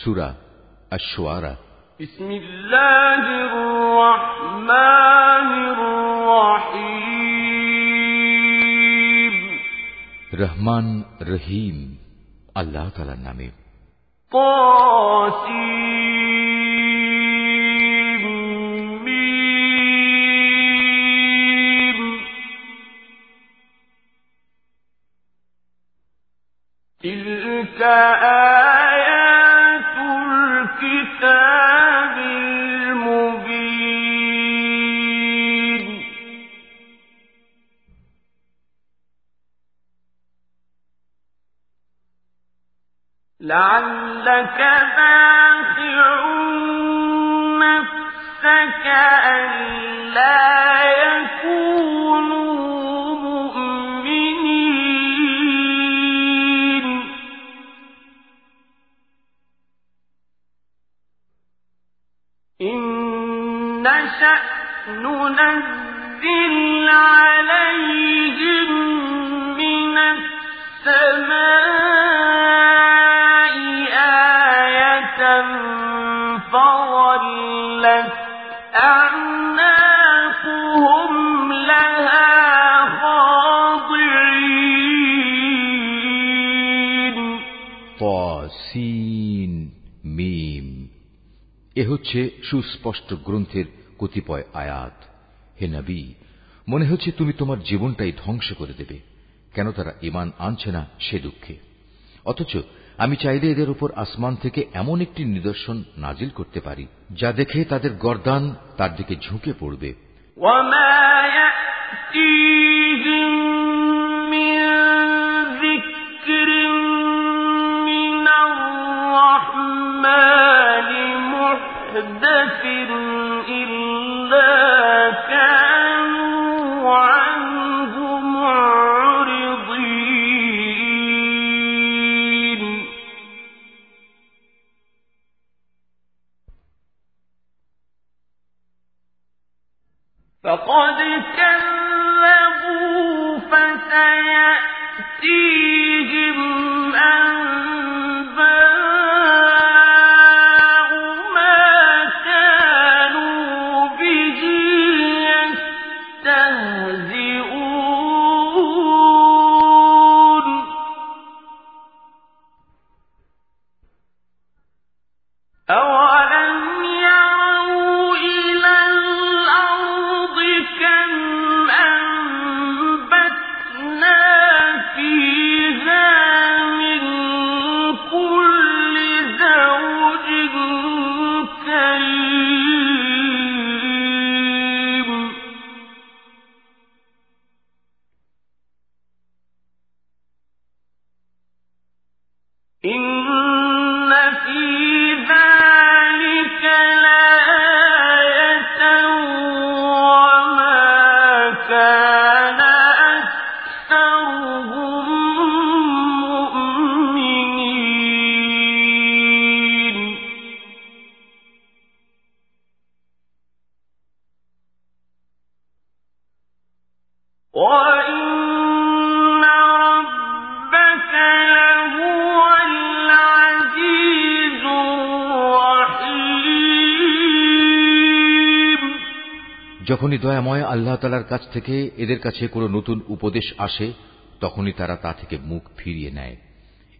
সুরা আশোয়ারা بسم الله الرحمن الرحيم রহমান রহিম আল্লাহ তালার নামে طاسيم تلك آيات হচ্ছে সুস্পষ্ট গ্রন্থের কতিপয় আয়াত হে নবী মনে হচ্ছে তুমি তোমার জীবনটাই ধ্বংস করে দেবে কেন তারা ইমান আনছে না সে দুঃখে অথচ আমি চাইলে এদের উপর আসমান থেকে এমন একটি নিদর্শন নাজিল করতে পারি যা দেখে তাদের গর্দান তার দিকে ঝুঁকে পড়বে وما দয়াময় আল্লাহ তালার কাছ থেকে এদের কাছে কোনো নতুন উপদেশ আসে, তখনই তারা তা থেকে মুখ ফিরিয়ে নেয়।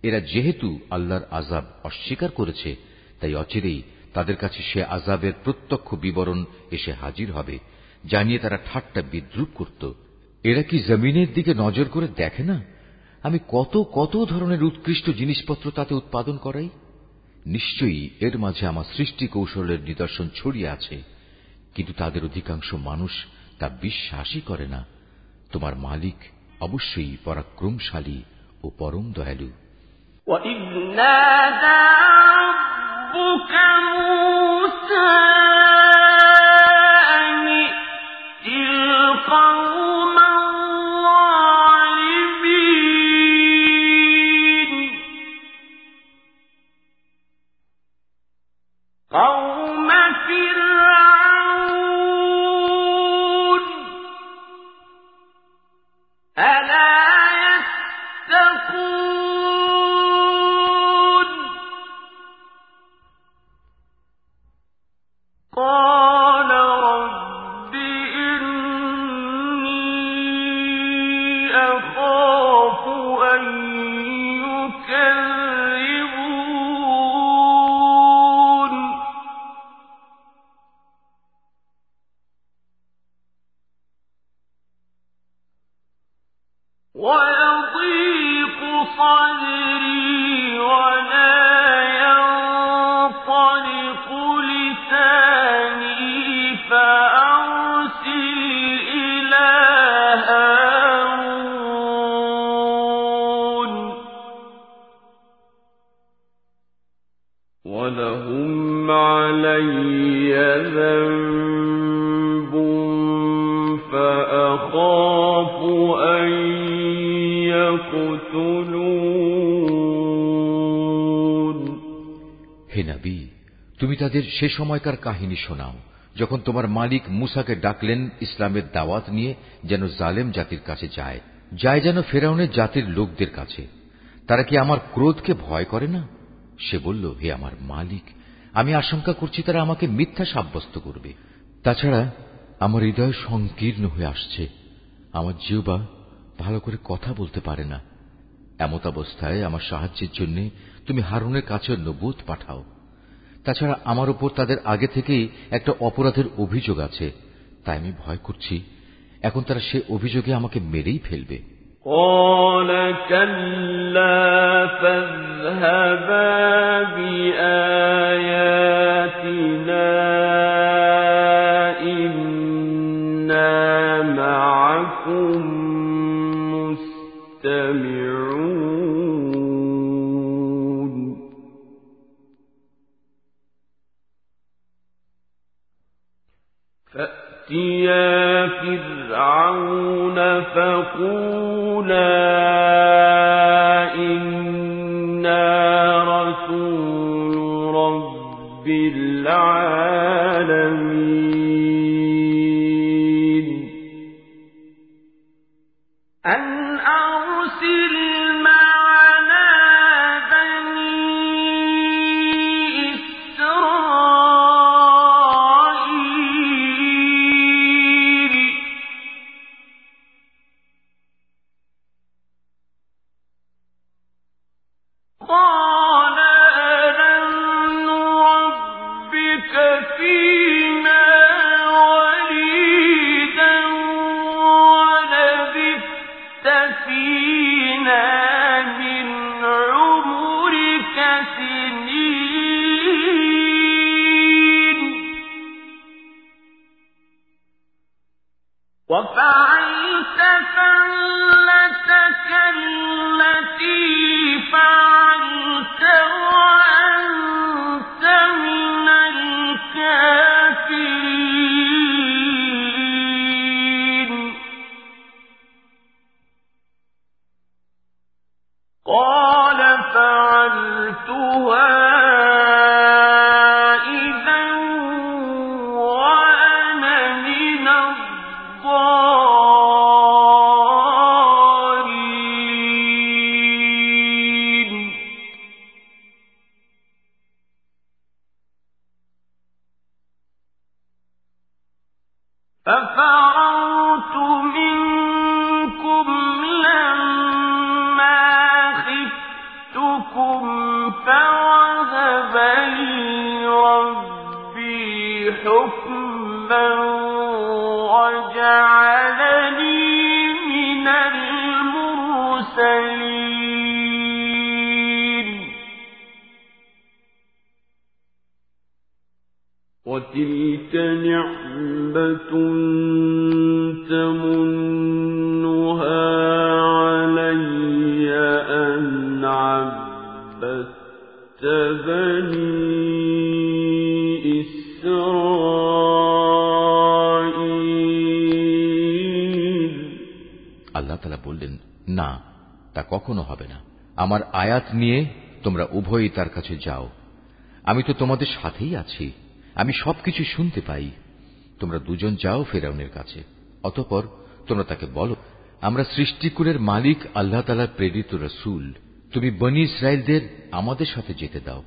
এরা যেহেতু আল্লাহর আজাব অস্বীকার করেছে, তাই অচিরেই তাদের কাছে সে আজাবের প্রত্যক্ষ বিবরণ এসে হাজির হবে, জানিয়ে তারা ঠাট্টা বিদ্রুপ করত। এরা কি জমিনের দিকে নজর করে দেখে না? আমি কত কত ধরনের উৎকৃষ্ট জিনিসপত্র তাতে উৎপাদন করাই? নিশ্চয়ই এর মাঝে আমার সৃষ্টি কৌশলের নিদর্শন ছড়িয়ে আছে। কিন্তু তাদের অধিকাংশ মানুষ তা বিশ্বাসই করে না তোমার মালিক অবশ্যই পরাক্রমশালী ও পরম দয়ালু وإذ نادى ربك موسى হে নবী, তুমি তাদের সে সময়কার কাহিনী শোনাও, যখন তোমার মালিক মুসাকে ডাকলেন ইসলামের দাওয়াত নিয়ে যেন জালেম জাতির কাছে যায় যায় যেন ফেরাউনের জাতির লোকদের কাছে। তারা কি আমার ক্রোধকে ভয় করে না? সে বলল, হে আমার মালিক, আমি আশঙ্কা করছি তারা আমাকে মিথ্যা সাব্যস্ত করবে। তাছাড়া আমার হৃদয় সংকীর্ণ হয়ে আসছে। আমার জিউবা ভালো করে কথা বলতে পারে না এমত অবস্থায় আমার সাহায্যের জন্য তুমি হারুনের কাছে নবুত পাঠাও তাছাড়া আমার উপর তাদের আগে থেকেই একটা অপরাধের অভিযোগ আছে তাই আমি ভয় করছি এখন তারা সে অভিযোগে আমাকে মেরেই ফেলবে قال كلا فاذهبا بآياتنا فقولا وتلك نعمة تمنها علي أن عبدت بني إسرائيل আল্লাহ তালা বললেন না তা কখনো হবে না আমার আয়াত নিয়ে তোমরা উভয়ই তার কাছে যাও আমি তো তোমাদের সাথেই আছি আমি সবকিছু শুনতে পাই। তোমরা দুজন যাও ফেরাউনের কাছে। অতপর তোমরা তাকে বলো, আমরা সৃষ্টিকুলের মালিক আল্লাহ তালার প্রেরিত রসুল। তুমি বনি ইসরায়েলদের আমাদের সাথে যেতে দাও।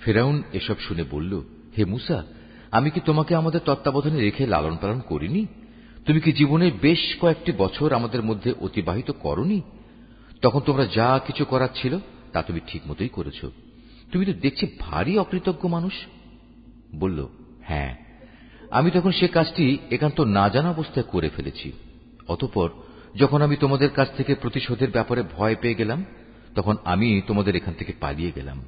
ফেরাউন এসব শুনে বলল, হে মুসা, আমি কি তোমাকে আমাদের তত্ত্বাবধানে রেখে লালন পালন করিনি? তুমি কি জীবনের বেশ কয়েকটি বছর আমাদের মধ্যে অতিবাহিত করনি? তখন তোমরা যা কিছু করার ছিল তা তুমি ঠিক মতোই করেছ। তুমি তো দেখছি ভারী অকৃতজ্ঞ মানুষ। বলল হ্যাঁ আমি তখন সে কাজটি একান্ত না জানা অবস্থায় করে ফেলেছি। অতঃপর যখন আমি তোমাদের কাছ থেকে প্রতিশোধের ব্যাপারে ভয় পেয়ে গেলাম, তখন আমি তোমাদের এখান থেকে পালিয়ে গেলাম।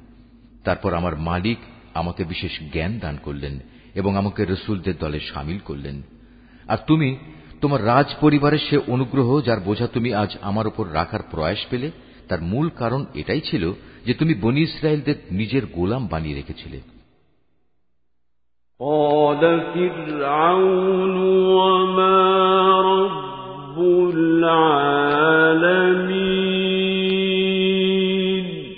তারপর আমার মালিক আমাকে বিশেষ জ্ঞান দান করলেন এবং আমাকে রসুলদের দলে সামিল করলেন। আর তুমি, তোমার রাজ পরিবারের সে অনুগ্রহ যার বোঝা তুমি আজ আমার উপর রাখার প্রয়াস পেলে, তার মূল কারণ এটাই ছিল যে তুমি বনি ইসরায়েলদের নিজের গোলাম বানিয়ে রেখেছিলে। قال فرعون وما رب العالمين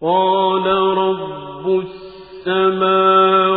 قال رب السماوات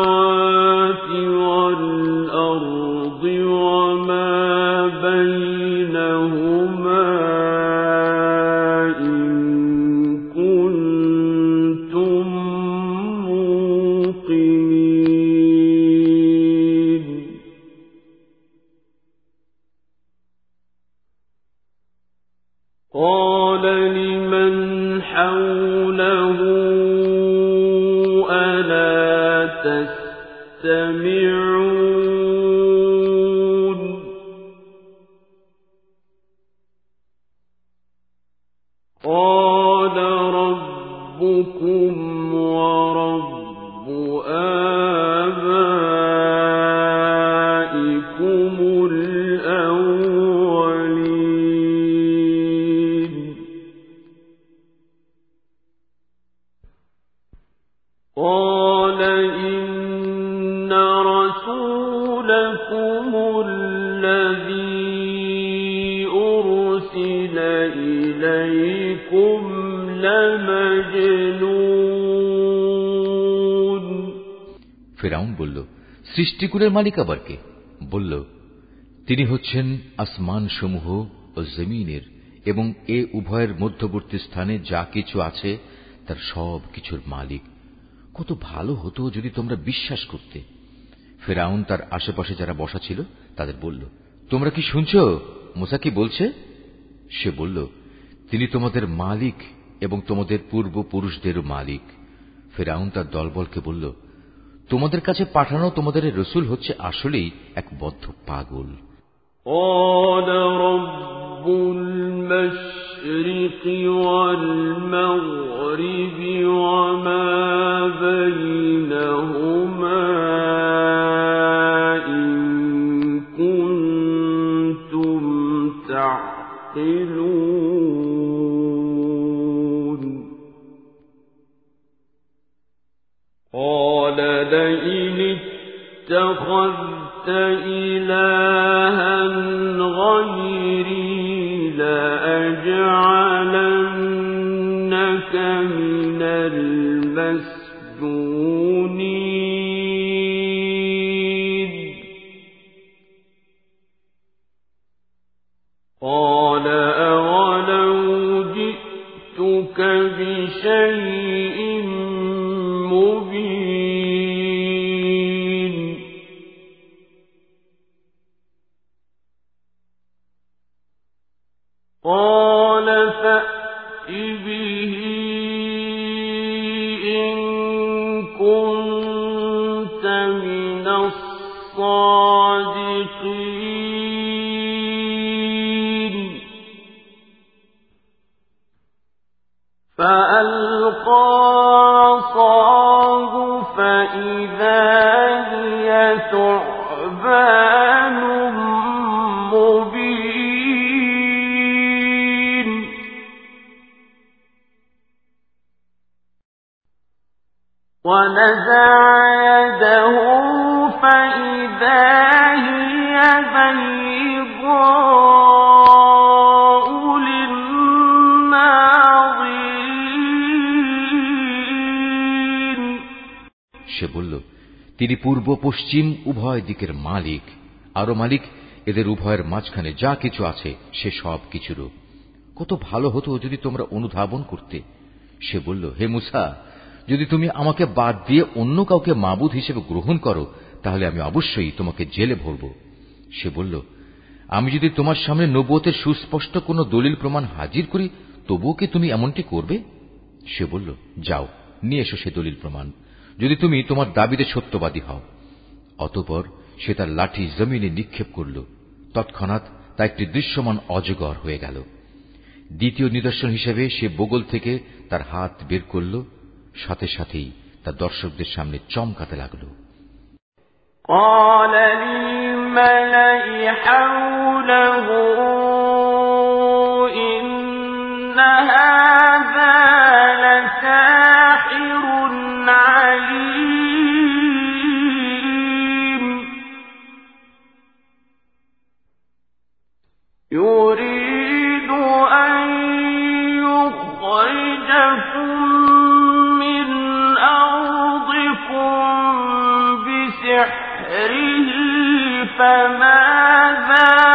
ربكم সৃষ্টিকুলের মালিক আবার কে? বলল, তিনি হচ্ছেন আসমান সমূহ ও জমিনের এবং এ উভয়ের মধ্যবর্তী স্থানে যা কিছু আছে তার সব কিছুর মালিক। কত ভালো হতো যদি তোমরা বিশ্বাস করতে। ফেরাউন তার আশেপাশে যারা বসা ছিল, তাদের বলল, তোমরা কি শুনছ? মুসা কি বলছে? সে বলল, তিনি তোমাদের মালিক এবং তোমাদের পূর্বপুরুষদেরও মালিক। ফেরাউন তার দলবলকে বলল তোমাদের কাছে পাঠানো তোমাদের এই রসুল হচ্ছে আসলেই এক বদ্ধ পাগল قال رب المشرق والمغرب وما بينهما لئن اتخذت إلها غيري لأجعلنك من المسجونين. قال أولو جئتك بشيء فألقى সে বলল, তিনি পূর্ব, পশ্চিম, উভয় দিকের মালিক। আরও মালিক, এদের উভয়ের মাঝখানে যা কিছু আছে, সে সব কিছুরও। কত ভালো হতো যদি তোমরা অনুধাবন করতে। সে বলল, হে মুসা, যদি তুমি আমাকে বাদ দিয়ে অন্য কাউকে মাবুদ হিসেবে গ্রহণ করো, তাহলে আমি অবশ্যই তোমাকে জেলে ভরব। সে বলল, আমি যদি তোমার সামনে নবুয়তের সুস্পষ্ট কোনো দলিল প্রমাণ হাজির করি, তবুও কি তুমি এমনটি করবে? সে বলল, যাও, নিয়ে এসো সে দলিল প্রমাণ। যদি তুমি তোমার দাবিতে সত্যবাদী হও অতপর সে তার লাঠি জমিনে নিক্ষেপ করল তৎক্ষণাৎ তা একটি দৃশ্যমান অজগর হয়ে গেল দ্বিতীয় নিদর্শন হিসেবে সে বগল থেকে তার হাত বের করল সাথে সাথেই তা দর্শকদের সামনে চমকাতে লাগল قال للملأ حوله إن فماذا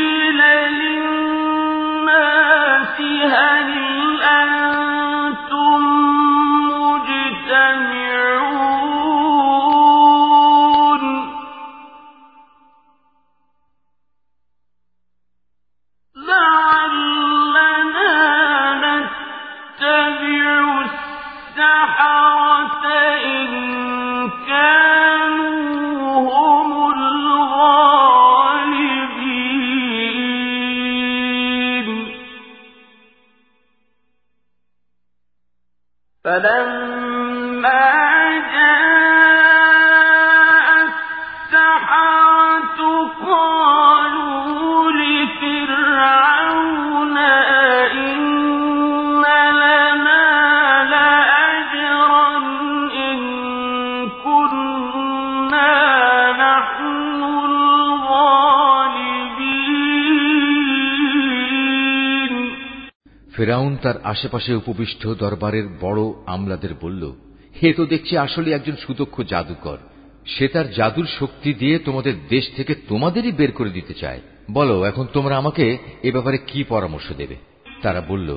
তার আশেপাশে উপবিষ্ট দরবারের বড় আমলাদের বলল, হে তো দেখছি আসলে একজন সুদক্ষ জাদুকর। সে তার জাদুর শক্তি দিয়ে তোমাদের দেশ থেকে তোমাদেরই বের করে দিতে চায়। বলো, এখন তোমরা আমাকে এ ব্যাপারে কি পরামর্শ দেবে? তারা বলল,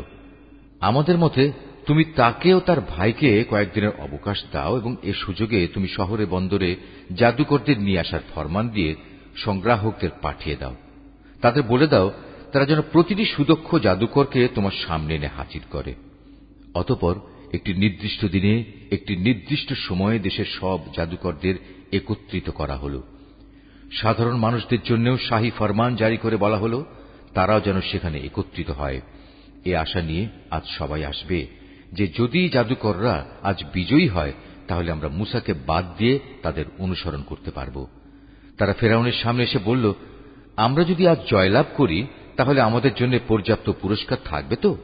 আমাদের মতে তুমি তাকেও তার ভাইকে কয়েকদিনের অবকাশ দাও এবং এ সুযোগে তুমি শহরে, বন্দরে জাদুকরদের নিয়ে আসার ফরমান দিয়ে সংগ্রাহকদের পাঠিয়ে দাও। তাদের বলে দাও তারা যেন প্রতিটি সুদক্ষ জাদুকরকে তোমার সামনে এনে হাজির করে। অতপর একটি নির্দিষ্ট দিনে, একটি নির্দিষ্ট সময়ে দেশের সব জাদুকরদের একত্রিত করা হল। সাধারণ মানুষদের জন্যও শাহী ফরমান জারি করে বলা হল, তারাও যেন সেখানে একত্রিত হয়। এ আশা নিয়ে আজ সবাই আসবে যে যদি জাদুকররা আজ বিজয়ী হয়, তাহলে আমরা মুসাকে বাদ দিয়ে তাদের অনুসরণ করতে পারব। তারা ফেরাউনের সামনে এসে বলল, আমরা যদি আজ জয়লাভ করি তাহলে আমাদের জন্য পর্যাপ্ত পুরস্কার থাকবে তো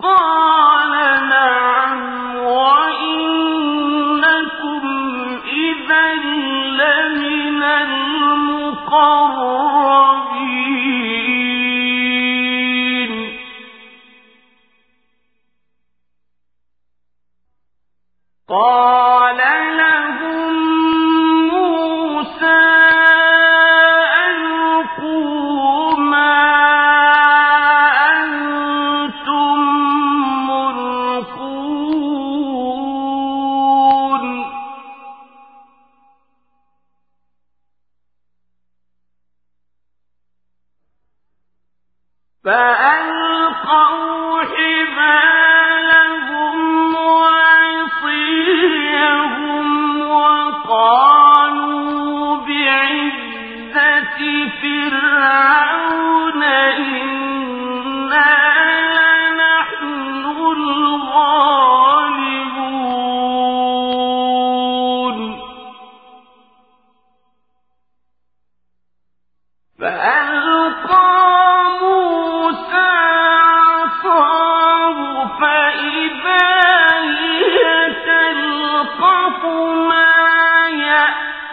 قال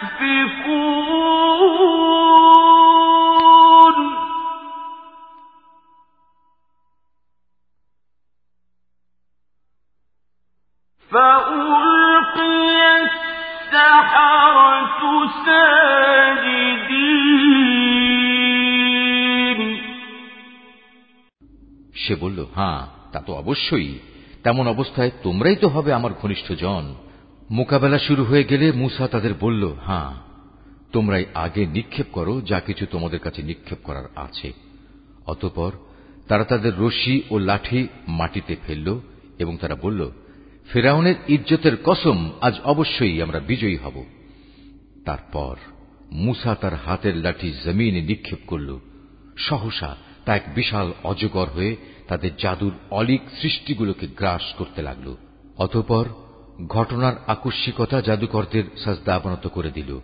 সে বলল হ্যাঁ তা তো অবশ্যই। তেমন অবস্থায় তোমরাই তো হবে আমার ঘনিষ্ঠ জন মোকাবেলা শুরু হয়ে গেলে মুসা তাদের বলল হ্যাঁ তোমরাই আগে নিক্ষেপ করো, যা কিছু তোমাদের কাছে নিক্ষেপ করার আছে। অতপর তারা তাদের রশি ও লাঠি মাটিতে ফেলল এবং তারা বলল, ফেরাউনের ইজ্জতের কসম, আজ অবশ্যই আমরা বিজয়ী হব। তারপর মুসা তার হাতের লাঠি জমিনে নিক্ষেপ করল। সহসা তা এক বিশাল অজগর হয়ে তাদের জাদুর অলিক সৃষ্টিগুলোকে গ্রাস করতে লাগল। অতপর ঘটনার আকস্মিকতা জাদুকরদের আপনত করে দিল।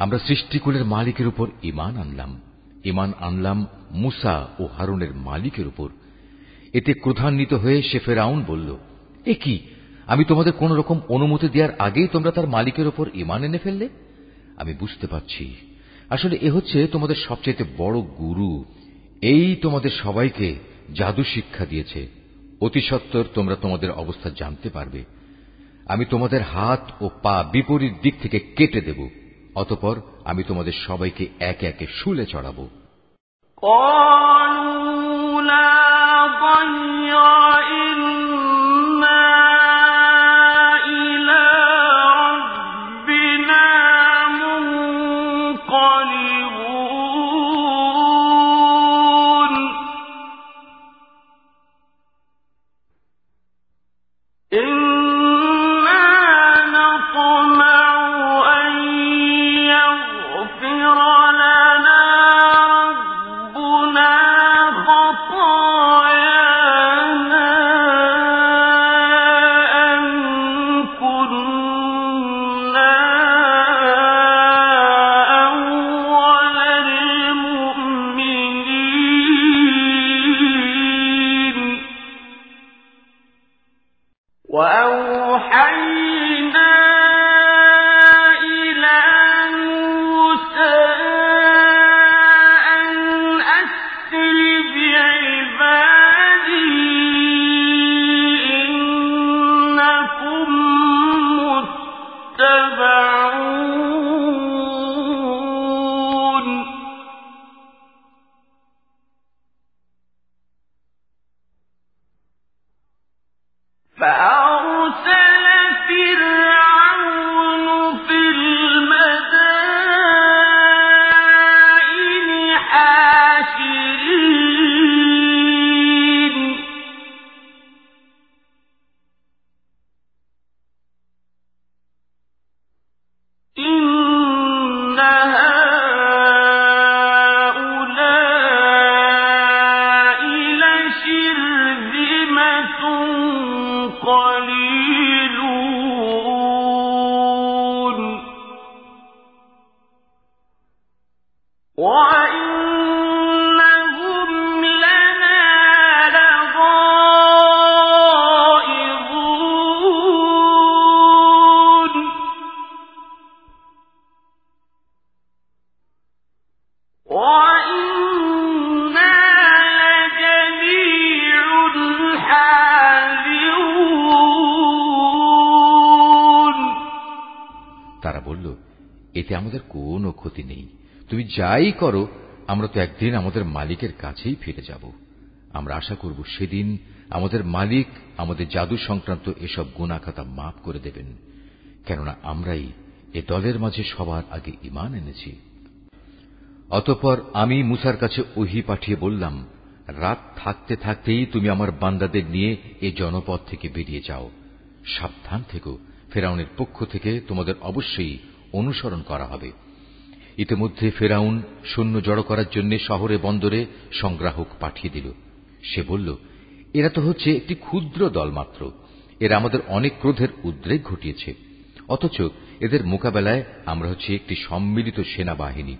আমরা সৃষ্টিকুলের মালিকের উপর ইমান আনলাম। ইমান আনলাম মুসা ও হারুনের মালিকের উপর। এতে ক্রোধান্বিত হয়ে সে ফেরাউন বলল, এ কি? আমি তোমাদের কোন রকম অনুমতি দেওয়ার আগেই তোমরা তার মালিকের উপর ইমান এনে ফেললে? আমি বুঝতে পারছি। আসলে এ হচ্ছে তোমাদের সবচেয়ে বড় গুরু। এই তোমাদের সবাইকে জাদু শিক্ষা দিয়েছে। অতি সত্তর তোমরা তোমাদের অবস্থা জানতে পারবে। আমি তোমাদের হাত ও পা বিপরীত দিক থেকে কেটে দেব। অতপর আমি তোমাদের সবাইকে একে একে শুলে চড়াব। قالوا لا যাই করো, আমরা তো একদিন আমাদের মালিকের কাছেই ফিরে যাব। আমরা আশা করব সেদিন আমাদের মালিক আমাদের জাদু সংক্রান্ত এসব গুণাখাতা মাফ করে দেবেন। কেননা আমরাই এ দলের মাঝে সবার আগে ইমান এনেছি। অতঃপর আমি মুসার কাছে ওহি পাঠিয়ে বললাম, রাত থাকতে থাকতেই তুমি আমার বান্দাদের নিয়ে এ জনপদ থেকে বেরিয়ে যাও। সাবধান থেকো, ফেরাউনের পক্ষ থেকে তোমাদের অবশ্যই অনুসরণ করা হবে। ইতিমধ্যে ফেরাউন সৈন্য জড়ো করার জন্য শহরে বন্দরে সংগ্রাহক পাঠিয়ে দিল। সে বলল, এরা তো হচ্ছে একটি ক্ষুদ্র দল মাত্র এরা আমাদের অনেক ক্রোধের উদ্রেক ঘটিয়েছে। অথচ এদের মোকাবেলায় আমরা হচ্ছে একটি সম্মিলিত সেনাবাহিনী।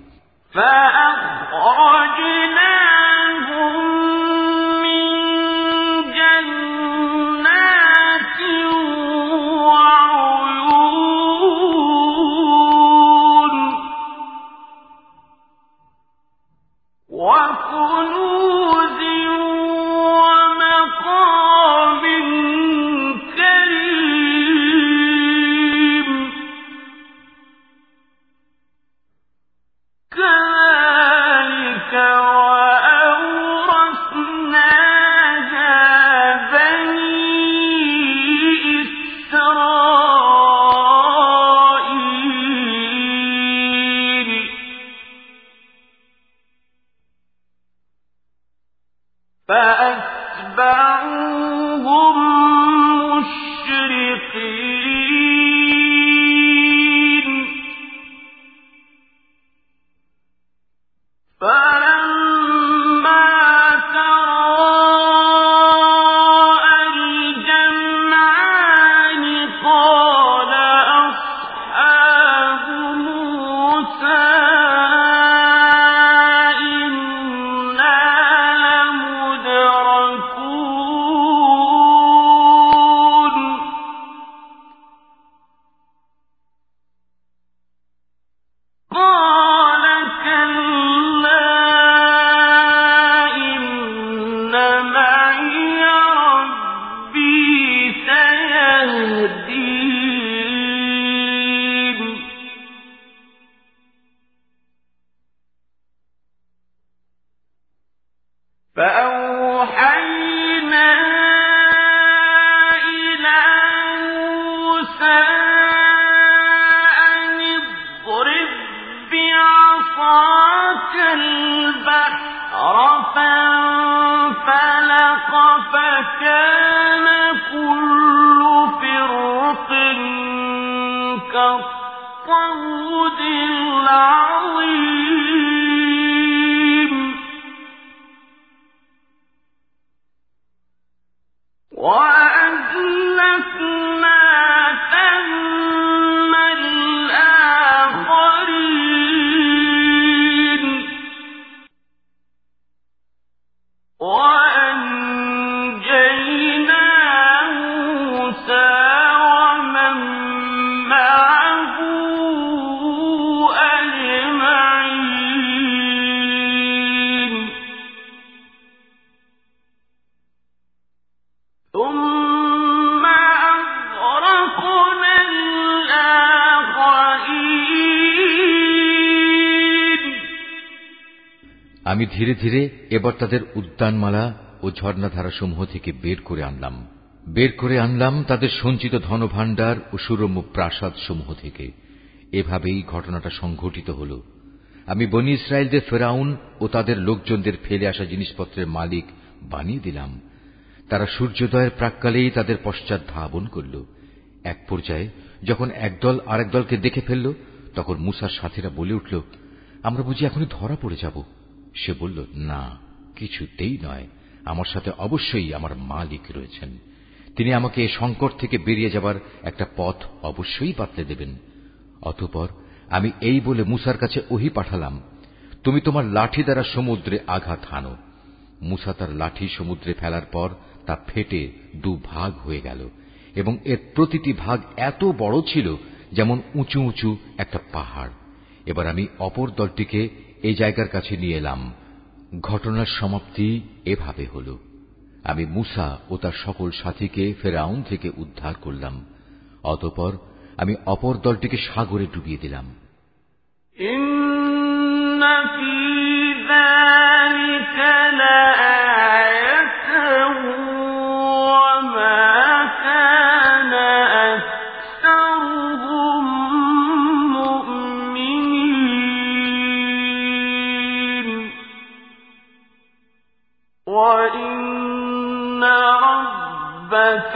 ধীরে ধীরে এবার তাদের উদ্যানমালা ও ঝর্ণাধারা সমূহ থেকে বের করে আনলাম। বের করে আনলাম তাদের সঞ্চিত ধনভাণ্ডার ও সুরম্য প্রাসাদ সমূহ থেকে। এভাবেই ঘটনাটা সংঘটিত হল। আমি বনি ইসরায়েলদের ফেরাউন ও তাদের লোকজনদের ফেলে আসা জিনিসপত্রের মালিক বানিয়ে দিলাম। তারা সূর্যোদয়ের প্রাককালেই তাদের পশ্চাৎ ধাবন করল। এক পর্যায়ে যখন একদল আরেক দলকে দেখে ফেলল, তখন মুসার সাথীরা বলে উঠল, আমরা বুঝি এখনই ধরা পড়ে যাব। সে বলল, না, কিছুতেই নয়। আমার সাথে অবশ্যই আমার মালিক রয়েছেন। তিনি আমাকে এ সংকট থেকে বেরিয়ে যাবার একটা পথ অবশ্যই পাতলে দেবেন। অতপর আমি এই বলে মুসার কাছে ওহি পাঠালাম, তুমি তোমার লাঠি দ্বারা সমুদ্রে আঘাত হানো। মুসা তার লাঠি সমুদ্রে ফেলার পর তা ফেটে দু ভাগ হয়ে গেল এবং এর প্রতিটি ভাগ এত বড় ছিল যেমন উঁচু উঁচু একটা পাহাড়। এবার আমি অপর দলটিকে এই জায়গার কাছে নিয়ে এলাম ঘটনার সমাপ্তি এভাবে হল আমি মুসা ও তার সকল সাথীকে ফেরাউন থেকে উদ্ধার করলাম অতপর আমি অপর দলটিকে সাগরে ডুবিয়ে দিলাম وإن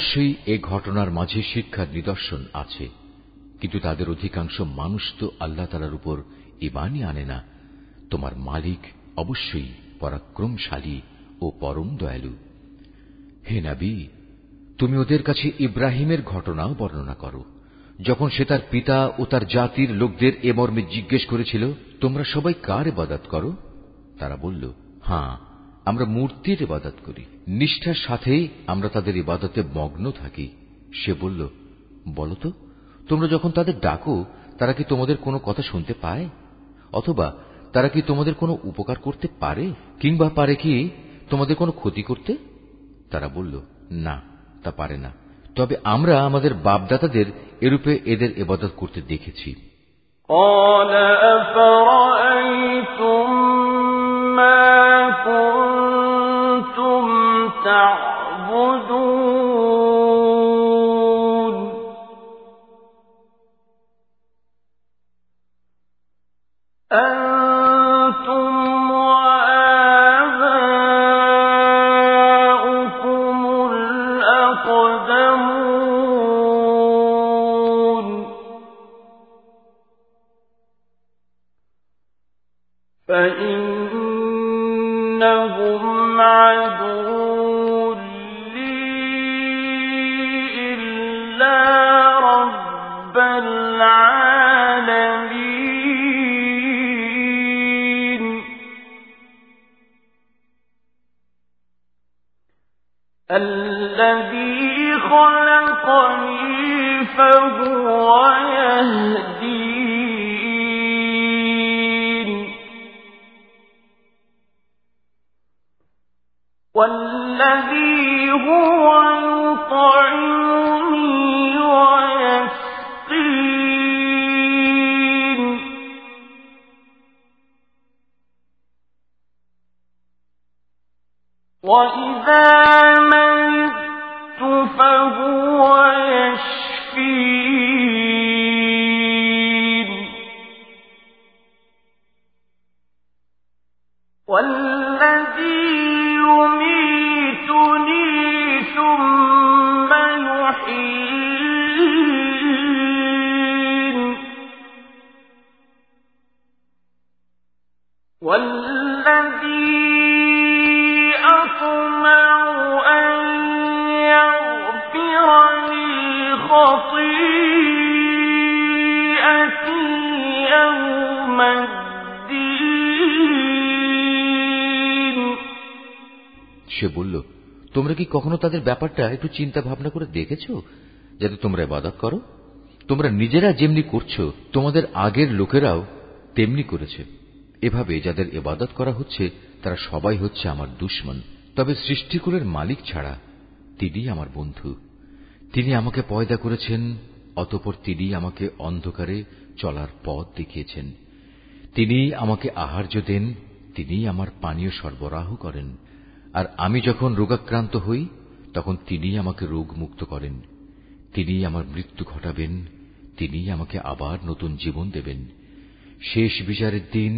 অবশ্যই এ ঘটনার মাঝে শিক্ষার নিদর্শন আছে, কিন্তু তাদের অধিকাংশ মানুষ তো আল্লাহ তালার উপর ইমানই আনে না। তোমার মালিক অবশ্যই পরাক্রমশালী ও পরম দয়ালু। হে নাবি, তুমি ওদের কাছে ইব্রাহিমের ঘটনাও বর্ণনা করো। যখন সে তার পিতা ও তার জাতির লোকদের এ মর্মে জিজ্ঞেস করেছিল, তোমরা সবাই কার ইবাদত করো? তারা বলল হ্যাঁ আমরা মূর্তির ইবাদত করি। নিষ্ঠার সাথেই আমরা তাদের ইবাদতে মগ্ন থাকি সে বলল বলতো তোমরা যখন তাদের ডাকো তারা কি তোমাদের কোনো কথা শুনতে পায় অথবা তারা কি তোমাদের কোনো উপকার করতে পারে কিংবা পারে কি তোমাদের কোনো ক্ষতি করতে তারা বলল না তা পারে না তবে আমরা আমাদের বাপদাতাদের এরূপে এদের এবাদত করতে দেখেছি قال أفرأيتم ما كنتم تعبدون وإذا কখনো তাদের ব্যাপারটা একটু চিন্তা ভাবনা করে দেখেছ? যাতে তোমরা ইবাদত করো। তোমরা নিজেরা যেমনি করছ, তোমাদের আগের লোকেরাও তেমনি করেছে। এভাবে যাদের এবাদত করা হচ্ছে, তারা সবাই হচ্ছে আমার দুশ্মন। তবে সৃষ্টিকুলের মালিক ছাড়া তিনি আমার বন্ধু। তিনি আমাকে পয়দা করেছেন, অতপর তিনি আমাকে অন্ধকারে চলার পথ দেখিয়েছেন। তিনি আমাকে আহার্য দেন তিনি আমার পানীয় সরবরাহ করেন। আর আমি যখন রোগাক্রান্ত হই তখন তিনি আমাকে রোগ মুক্ত করেন তিনি আমার মৃত্যু ঘটাবেন তিনি আমাকে আবার নতুন জীবন দেবেন শেষ বিচারের দিন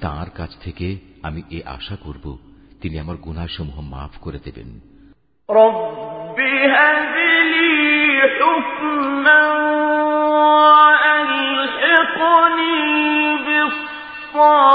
তার কাছ থেকে আমি এ আশা করব তিনি আমার গুনাসমূহ মাফ করে দেবেন واجعل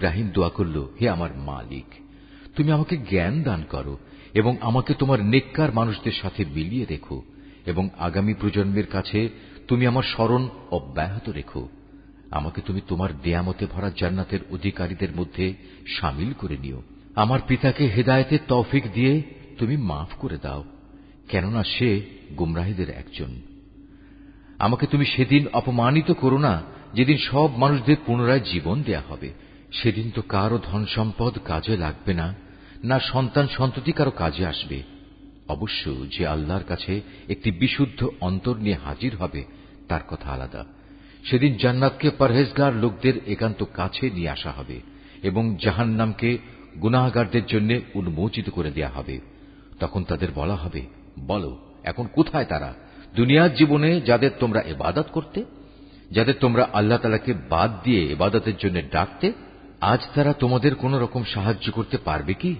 ইব্রাহিম দোয়া করল, হে আমার মালিক, তুমি আমাকে জ্ঞান দান করো এবং আমাকে তোমার নেককার মানুষদের সাথে মিলিয়ে রেখো এবং আগামী প্রজন্মের কাছে তুমি আমার স্মরণ অব্যাহত রেখো। আমাকে তুমি তোমার দেয়ামতে ভরা জান্নাতের অধিকারীদের মধ্যে সামিল করে নিও। আমার পিতাকে হেদায়তের তৌফিক দিয়ে তুমি মাফ করে দাও, কেননা সে গুমরাহীদের একজন। আমাকে তুমি সেদিন অপমানিত করো না যেদিন সব মানুষদের পুনরায় জীবন দেয়া হবে। সেদিন তো কারও ধন সম্পদ কাজে লাগবে না না সন্তান সন্ততি কারও কাজে আসবে। অবশ্য যে আল্লাহর কাছে একটি বিশুদ্ধ অন্তর নিয়ে হাজির হবে, তার কথা আলাদা। সেদিন জান্নাতকে পরহেজগার লোকদের একান্ত কাছে নিয়ে আসা হবে এবং জাহান্নামকে গুনাহগারদের জন্য উন্মোচিত করে দেয়া হবে। তখন তাদের বলা হবে, বলো, এখন কোথায় তারা? দুনিয়ার জীবনে যাদের তোমরা এবাদত করতে, যাদের তোমরা আল্লাহ তালাকে বাদ দিয়ে এবাদতের জন্য ডাকতে আজ তারা তোমাদের কোন রকম সাহায্য করতে পারবে কি?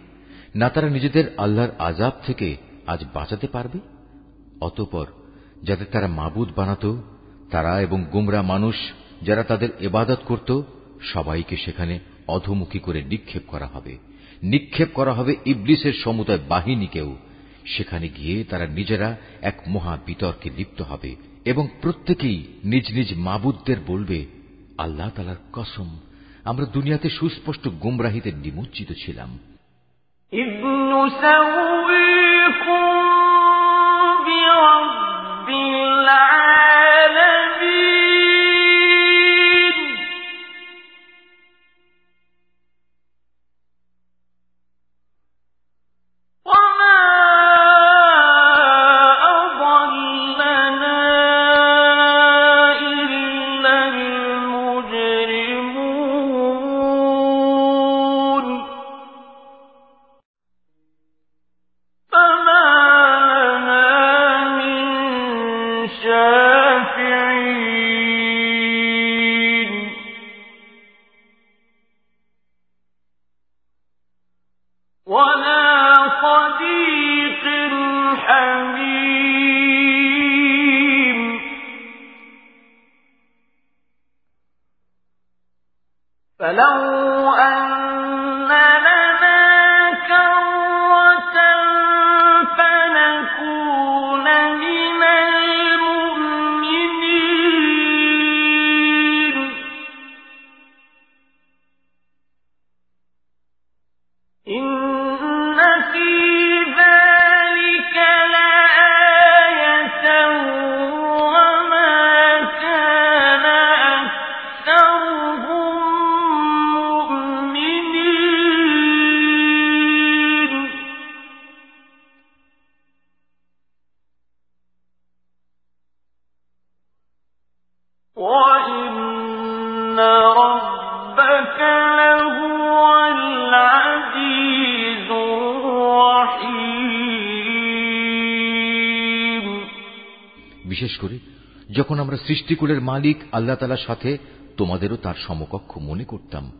না তারা নিজেদের আল্লাহর আজাব থেকে আজ বাঁচাতে পারবে? অতপর, যাদের তারা মাবুদ বানাত, তারা এবং গুমরা মানুষ যারা তাদের এবাদত করত, সবাইকে সেখানে অধমুখী করে নিক্ষেপ করা হবে। নিক্ষেপ করা হবে ইবলিসের সমুদায় বাহিনীকেও। সেখানে গিয়ে তারা নিজেরা এক মহা বিতর্কে লিপ্ত হবে এবং প্রত্যেকেই নিজ নিজ মাবুদদের বলবে, আল্লাহ তালার কসম আমরা দুনিয়াতে সুস্পষ্ট গুমরাহিতে নিমজ্জিত ছিলাম। বিশেষ যখন আমরা সৃষ্টিকুলের মালিক আল্লাহ তালার সাথে, তোমাদেরও তার সমকক্ষ মনে করতাম।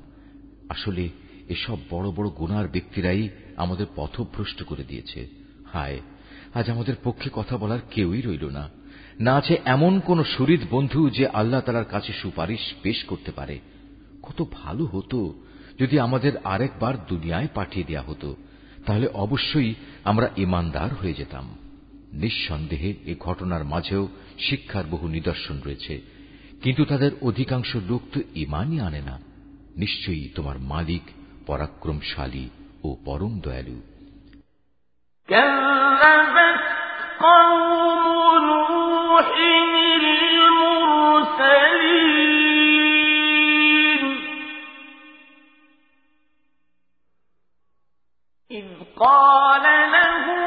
আসলে এসব বড় বড় গুনার ব্যক্তিরাই আমাদের পথভ্রষ্ট করে দিয়েছে। হায়, আজ আমাদের পক্ষে কথা বলার কেউই রইল না। না আছে এমন কোন শরীর বন্ধু যে আল্লাহ তালার কাছে সুপারিশ পেশ করতে পারে। কত ভালো হতো যদি আমাদের আরেকবার দুনিয়ায় পাঠিয়ে দেয়া হতো। তাহলে অবশ্যই আমরা ইমানদার হয়ে যেতাম। নিঃসন্দেহে এ ঘটনার মাঝেও শিক্ষার বহু নিদর্শন রয়েছে কিন্তু তাদের অধিকাংশ লোক তো ইমানই আনে না নিশ্চয়ই তোমার মালিক পরাক্রমশালী ও পরম দয়ালু قوم نوح المرسلين إذ قال لهم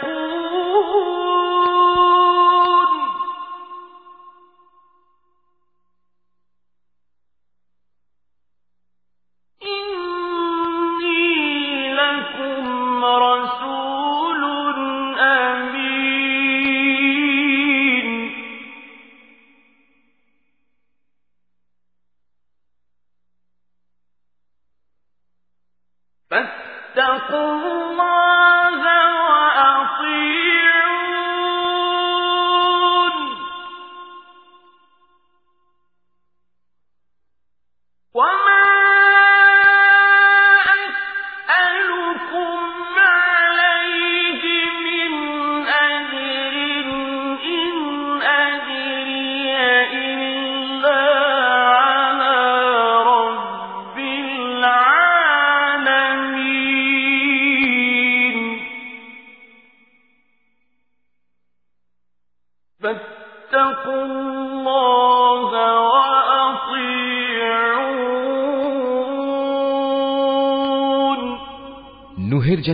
تتقون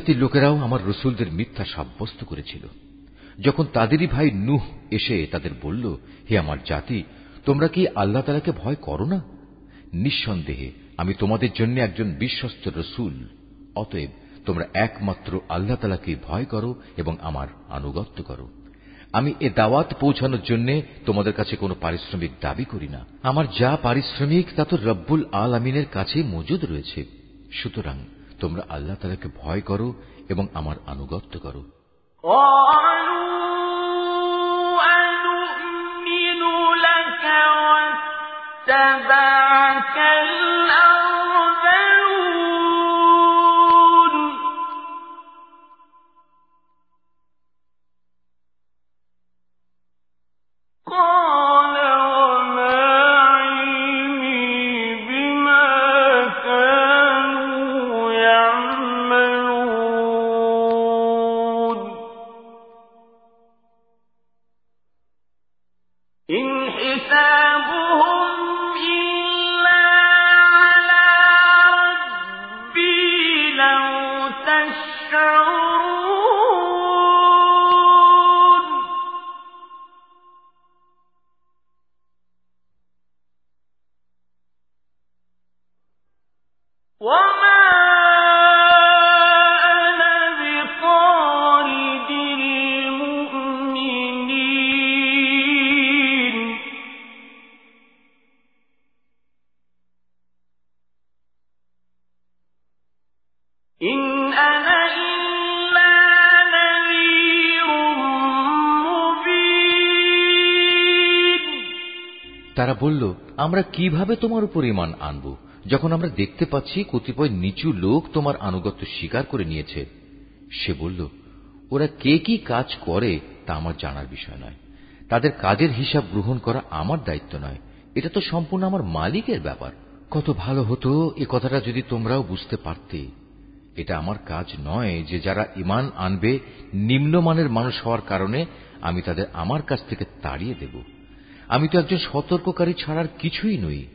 জাতির লোকেরাও আমার রসুলদের মিথ্যা সাব্যস্ত করেছিল। যখন তাদেরই ভাই নুহ এসে তাদের বলল, হে আমার জাতি, তোমরা কি আল্লাহ তালাকে ভয় করো না? নিঃসন্দেহে আমি তোমাদের জন্য একজন বিশ্বস্ত রসুল। অতএব তোমরা একমাত্র আল্লাহ তালাকে ভয় করো এবং আমার আনুগত্য করো। আমি এ দাওয়াত পৌঁছানোর জন্য তোমাদের কাছে কোনো পারিশ্রমিক দাবি করি না। আমার যা পারিশ্রমিক তা তো রব্বুল আল আমিনের কাছে মজুদ রয়েছে। সুতরাং তোমরা আল্লাহ তালাকে ভয় করো এবং আমার আনুগত্য করো واتبعك তারা বলল, আমরা কীভাবে তোমার উপর ইমান আনব? যখন আমরা দেখতে পাচ্ছি কতিপয় নিচু লোক তোমার আনুগত্য স্বীকার করে নিয়েছে। সে বলল, ওরা কে কি কাজ করে তা আমার জানার বিষয় নয়। তাদের কাজের হিসাব গ্রহণ করা আমার দায়িত্ব নয়। এটা তো সম্পূর্ণ আমার মালিকের ব্যাপার। কত ভালো হতো এ কথাটা যদি তোমরাও বুঝতে পারতে। এটা আমার কাজ নয় যে যারা ইমান আনবে, নিম্নমানের মানুষ হওয়ার কারণে আমি তাদের আমার কাছ থেকে তাড়িয়ে দেব। আমি তো একজন সতর্ককারী ছাড়ার কিছুই নই।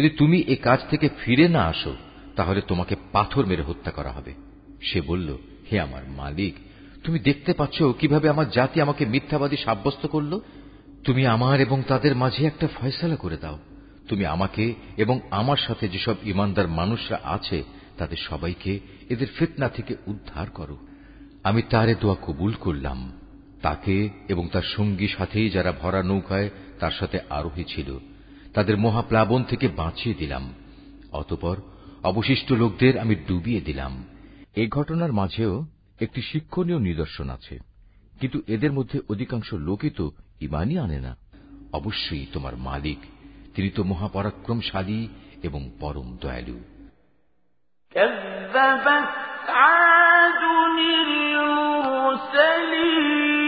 যদি তুমি এ কাজ থেকে ফিরে না আসো, তাহলে তোমাকে পাথর মেরে হত্যা করা হবে। সে বলল, হে আমার মালিক, তুমি দেখতে পাচ্ছ কীভাবে আমার জাতি আমাকে মিথ্যাবাদী সাব্যস্ত করল? তুমি আমার এবং তাদের মাঝে একটা ফয়সলা করে দাও। তুমি আমাকে এবং আমার সাথে যেসব ইমানদার মানুষরা আছে, তাদের সবাইকে এদের ফিতনা থেকে উদ্ধার করো। আমি তারে দোয়া কবুল করলাম। তাকে এবং তার সঙ্গী সাথেই যারা ভরা নৌকায় তার সাথে আরোহী ছিল। তাদের মহাপ্লাবন থেকে বাঁচিয়ে দিলাম অতপর অবশিষ্ট লোকদের আমি ডুবিয়ে দিলাম এই ঘটনার মাঝেও একটি শিক্ষণীয় নিদর্শন আছে কিন্তু এদের মধ্যে অধিকাংশ লোকই তো ইমানই আনে না অবশ্যই তোমার মালিক তিনি তো মহাপরাক্রমশালী এবং পরম দয়ালু كذبت عاد المرسلين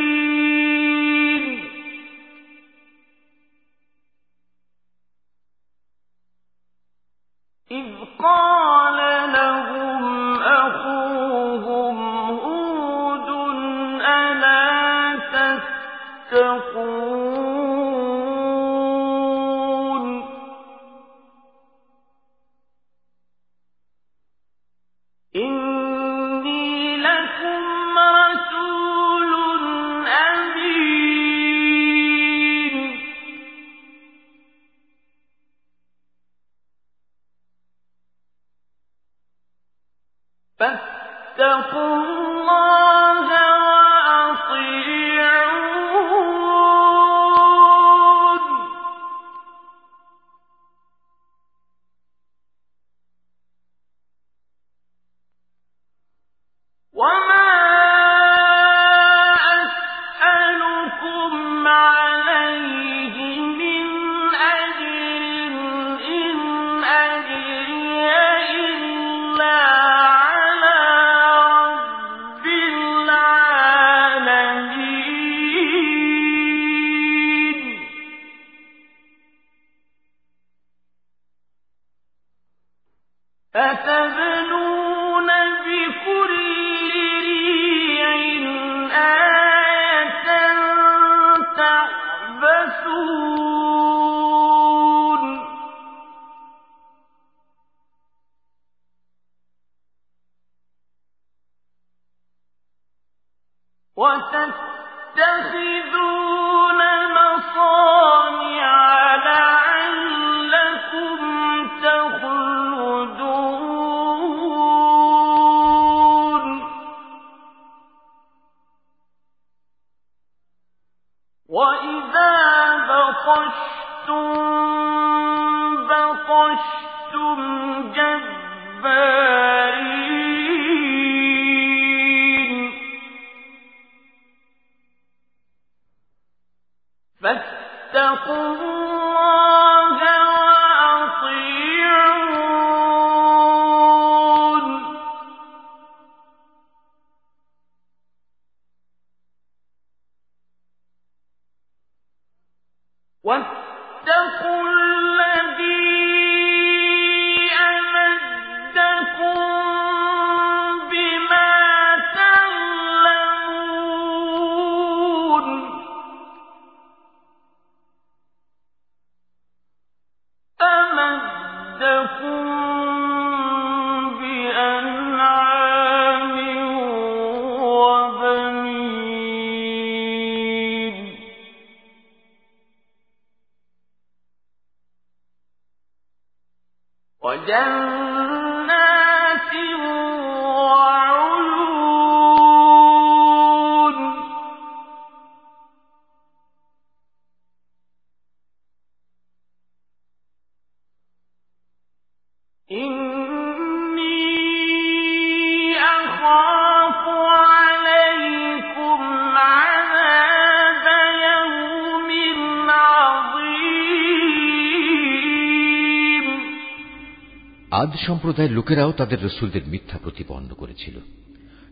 সম্প্রদায়ের লোকেরাও তাদের রসুলদের মিথ্যা প্রতিপন্ন করেছিল।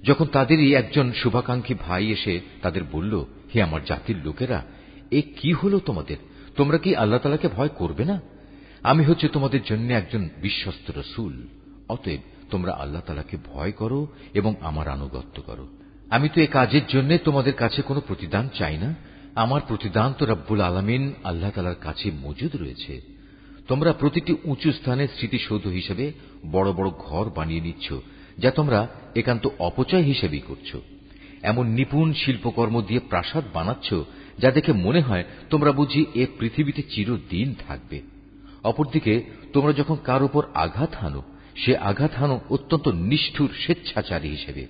যখন তাদেরই একজন শুভাকাঙ্ক্ষী ভাই এসে তাদের বলল, হে আমার জাতির লোকেরা, এ কি হলো তোমাদের? তোমরা কি আল্লাহ তালাকে ভয় করবে না? আমি হচ্ছে তোমাদের জন্য একজন বিশ্বস্ত রসুল। অতএব তোমরা আল্লাহ তালাকে ভয় করো এবং আমার আনুগত্য করো। আমি তো এ কাজের জন্য তোমাদের কাছে কোনো প্রতিদান চাই না। আমার প্রতিদান তো রব্বুল আলমিন আল্লাহ তালার কাছে মজুদ রয়েছে। তোমরা প্রতিটি উঁচু স্থানে স্মৃতিসৌধ হিসেবে বড় বড় ঘর বানিয়ে নিচ্ছ, যা তোমরা একান্ত অপচয় হিসেবেই করছ। এমন নিপুণ শিল্পকর্ম দিয়ে প্রাসাদ বানাচ্ছ, যা দেখে মনে হয় তোমরা বুঝি এ পৃথিবীতে চিরদিন থাকবে। অপরদিকে, তোমরা যখন কার উপর আঘাত হানো, সে আঘাত হানো অত্যন্ত নিষ্ঠুর স্বেচ্ছাচারী হিসেবে।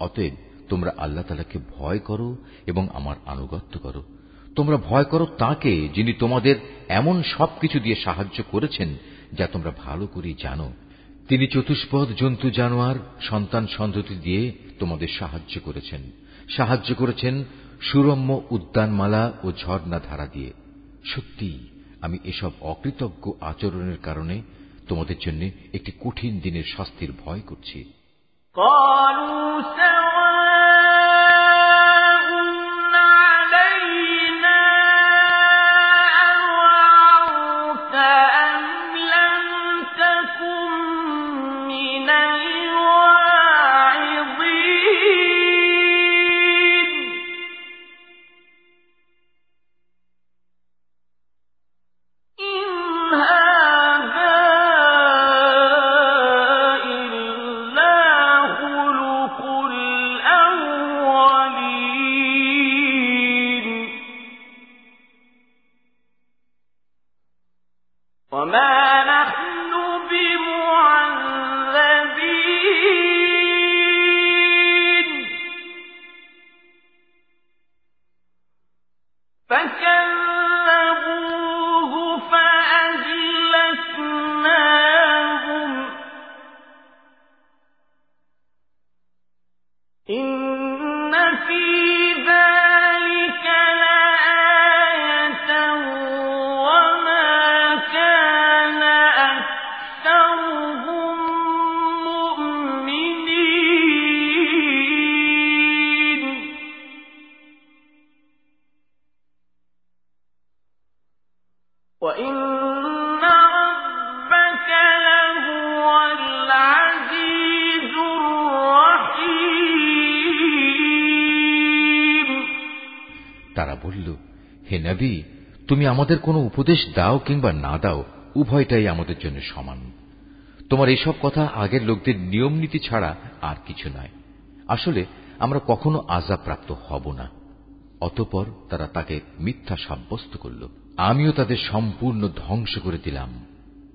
অতএব তোমরা আল্লাহ তালাকে ভয় করো এবং আমার আনুগত্য করো। তোমরা ভয় করো তাকে যিনি তোমাদের এমন সবকিছু দিয়ে সাহায্য করেছেন, যা তোমরা ভালো করেই জানো। তিনি চতুষ্পদ জন্তু জানোয়ার, সন্তান সন্ততি দিয়ে তোমাদের সাহায্য করেছেন। সাহায্য করেছেন সুরম্য উদ্যানমালা ও ঝর্ণা ধারা দিয়ে। সত্যি, আমি এসব অকৃতজ্ঞ আচরণের কারণে তোমাদের জন্য একটি কঠিন দিনের শাস্তির ভয় করছি। তুমি আমাদের কোনো উপদেশ দাও কিংবা না দাও, উভয়টাই আমাদের জন্য সমান। তোমার এসব কথা আগের লোকদের নিয়ম নীতি ছাড়া আর কিছু নয়। আসলে, আমরা কখনো আজাব প্রাপ্ত হব না। অতপর তারা তাকে মিথ্যা সাব্যস্ত করল। আমিও তাদের সম্পূর্ণ ধ্বংস করে দিলাম।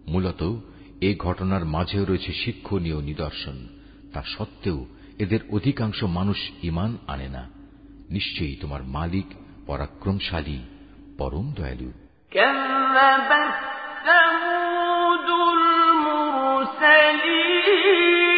মূলত, এ ঘটনার মাঝেও রয়েছে শিক্ষণীয় নিদর্শন। তা সত্ত্বেও, এদের অধিকাংশ মানুষ ইমান আনে না। নিশ্চয়ই তোমার মালিক পরাক্রমশালী। পরম দয়ালু كذبت ثمود المرسلين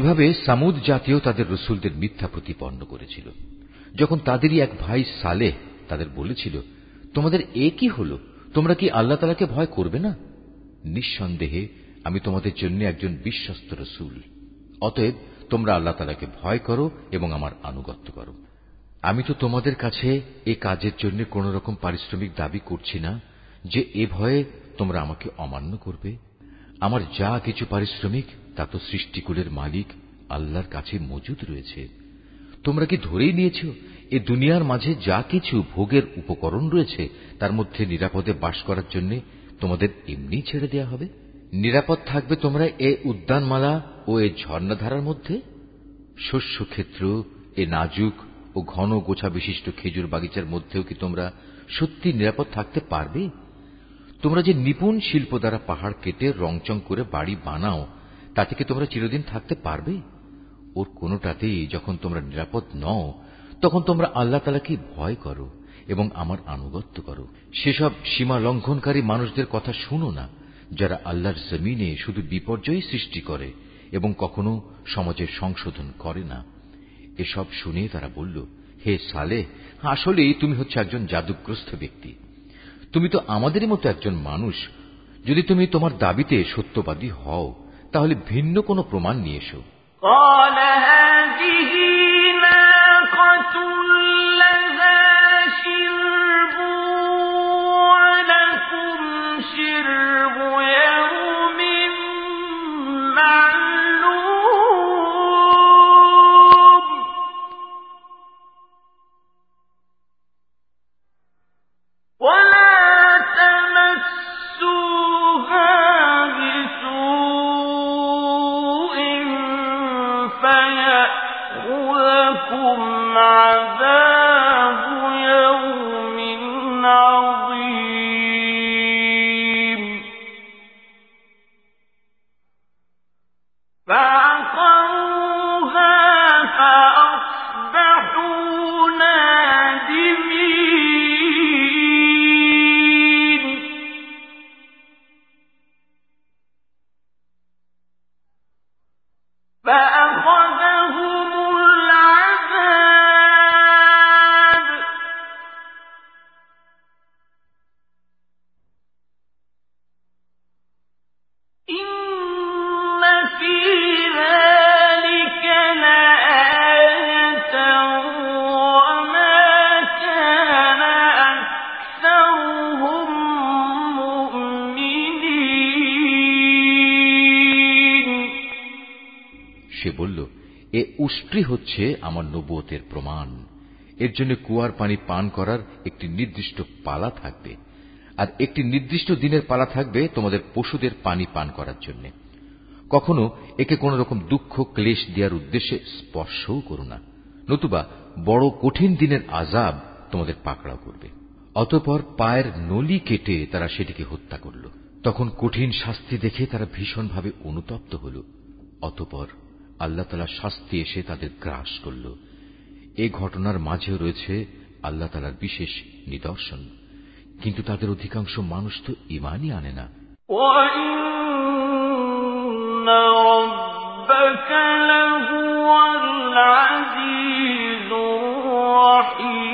এভাবে সামুদ জাতীয় তাদের রসুলদের মিথ্যা প্রতিপন্ন করেছিল। যখন তাদেরই এক ভাই সালেহ তাদের বলেছিল, তোমাদের এ কি হল? তোমরা কি আল্লাহ তালাকে ভয় করবে না? নিঃসন্দেহে, আমি তোমাদের জন্য একজন বিশ্বস্ত রসুল। অতএব তোমরা আল্লাহ তালাকে ভয় করো এবং আমার আনুগত্য করো। আমি তো তোমাদের কাছে এ কাজের জন্য কোন রকম পারিশ্রমিক দাবি করছি না, যে এ ভয়ে তোমরা আমাকে অমান্য করবে। আমার যা কিছু পারিশ্রমিক তা তো সৃষ্টিকুলের মালিক আল্লাহর কাছে মজুদ রয়েছে। তোমরা কি ধরেই নিয়েছ, এ দুনিয়ার মাঝে যা কিছু ভোগের উপকরণ রয়েছে, তার মধ্যে নিরাপদে বাস করার জন্য তোমাদের এমনি ছেড়ে দেয়া হবে? নিরাপদ থাকবে তোমরা এ উদ্যানমালা ও এ ঝর্ণাধারার মধ্যে? শস্যক্ষেত্র, এ নাজুক ও ঘন গোছা বিশিষ্ট খেজুর বাগিচার মধ্যেও কি তোমরা সত্যি নিরাপদ থাকতে পারবে? তোমরা যে নিপুণ শিল্প দ্বারা পাহাড় কেটে রংচং করে বাড়ি বানাও তা কি তোমরা চিরদিন থাকতে পারবে? ওর কোনোটাতেই যখন তোমরা নিরাপদ নও, তখন তোমরা আল্লাহ তালাকে ভয় করো এবং আমার আনুগত্য করো। সেসব সীমা লঙ্ঘনকারী মানুষদের কথা শুনো না, যারা আল্লাহর জমিনে শুধু বিপর্যয় সৃষ্টি করে এবং কখনো সমাজের সংশোধন করে না। এসব শুনে তারা বলল, হে সালে আসলেই তুমি হচ্ছে একজন জাদুগ্রস্ত ব্যক্তি। তুমি তো আমাদেরই মতো একজন মানুষ। যদি তুমি তোমার দাবিতে সত্যবাদী হও তাহলে ভিন্ন কোনো প্রমাণ নিয়ে এসো قال هذه ناقة হচ্ছে আমার নবুয়তের প্রমাণ। এর জন্য কুয়ার পানি পান করার একটি নির্দিষ্ট পালা থাকবে। আর একটি নির্দিষ্ট দিনের পালা থাকবে তোমাদের পশুদের পানি পান করার জন্য। কখনো একে কোন রকম দুঃখ, ক্লেশ দেওয়ার উদ্দেশ্যে স্পর্শও করো না। নতুবা বড় কঠিন দিনের আজাব তোমাদের পাকড়াও করবে। অতপর পায়ের নলি কেটে তারা সেটিকে হত্যা করল। তখন কঠিন শাস্তি দেখে তারা ভীষণভাবে অনুতপ্ত হল। অতঃপর আল্লাহ তালা শাস্তি এসে তাদের গ্রাস করল এ ঘটনার মাঝেও রয়েছে আল্লাহ তালার বিশেষ নিদর্শন কিন্তু তাদের অধিকাংশ মানুষ তো ইমানই আনে না وَإِنَّ رَبَّكَ لَهُوَ الْعَزِيزُ الرَّحِيمُ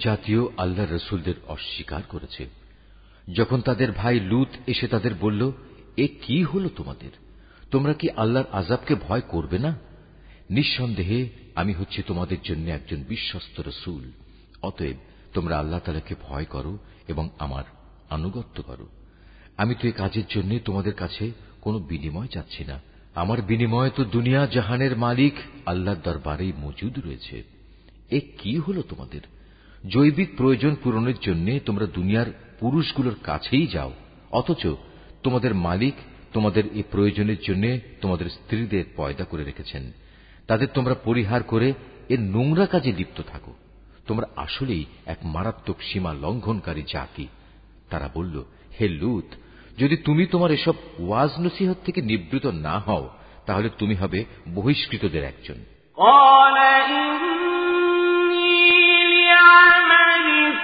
জাতীয় আল্লাহ রসুলদের অস্বীকার করেছে। যখন তাদের ভাই লুত এসে তাদের বলল, এ কি হল তোমাদের? তোমরা কি আল্লাহর আজাবকে ভয় করবে না? নিঃসন্দেহে আমি হচ্ছি তোমাদের জন্য একজন বিশ্বস্ত রসুল। অতএব তোমরা আল্লাহ তালাকে ভয় করো এবং আমার আনুগত্য করো। আমি তো এ কাজের জন্য তোমাদের কাছে কোনো বিনিময় চাচ্ছি না। আমার বিনিময়ে তো দুনিয়া জাহানের মালিক আল্লাহর দরবারেই মজুদ রয়েছে। এ কি হল তোমাদের? জৈবিক প্রয়োজন পূরণের জন্য তোমরা দুনিয়ার পুরুষগুলোর কাছেই যাও, অথচ তোমাদের মালিক তোমাদের এই প্রয়োজনের জন্য তোমাদের স্ত্রীদের পয়দা করে রেখেছেন। তাদের তোমরা পরিহার করে এর নোংরা কাজে লিপ্ত থাকো। তোমরা আসলেই এক মারাত্মক সীমা লঙ্ঘনকারী জাতি। তারা বলল, হে লুত, যদি তুমি তোমার এসব ওয়াজ নসিহত থেকে নিবৃত না হও, তাহলে তুমি হবে বহিষ্কৃতদের একজন।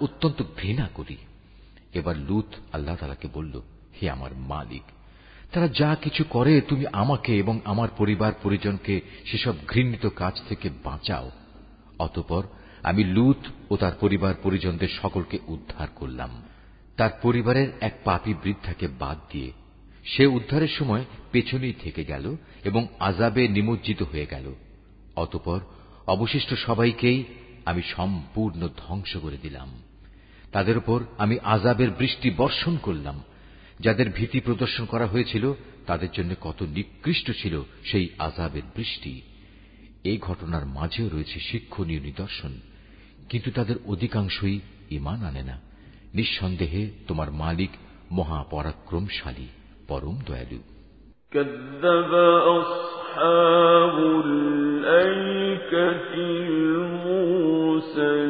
অত্যন্ত ঘৃণা করি। এবার লুত আল্লাহ তালাকে বলল, হে আমার মালিক, তারা যা কিছু করে তুমি আমাকে এবং আমার পরিবার পরিজনকে সেসব ঘৃণিত কাজ থেকে বাঁচাও। অতপর আমি লুত ও তার পরিবার পরিজনদের সকলকে উদ্ধার করলাম। তার পরিবারের এক পাপী বৃদ্ধাকে বাদ দিয়ে সে উদ্ধারের সময় পেছনেই থেকে গেল এবং আজাবে নিমজ্জিত হয়ে গেল। অতপর অবশিষ্ট সবাইকেই আমি সম্পূর্ণ ধ্বংস করে দিলাম। তাদের উপর আমি আজাবের বৃষ্টি বর্ষণ করলাম যাদের ভীতি প্রদর্শন করা হয়েছিল তাদের জন্য কত নিকৃষ্ট ছিল সেই আজাবের বৃষ্টি এই ঘটনার মাঝেও রয়েছে শিক্ষণীয় নিদর্শন কিন্তু তাদের অধিকাংশই ইমান আনে না নিঃসন্দেহে তোমার মালিক মহাপরাক্রমশালী পরম দয়ালু كذب أصحاب الأيكة المرسلين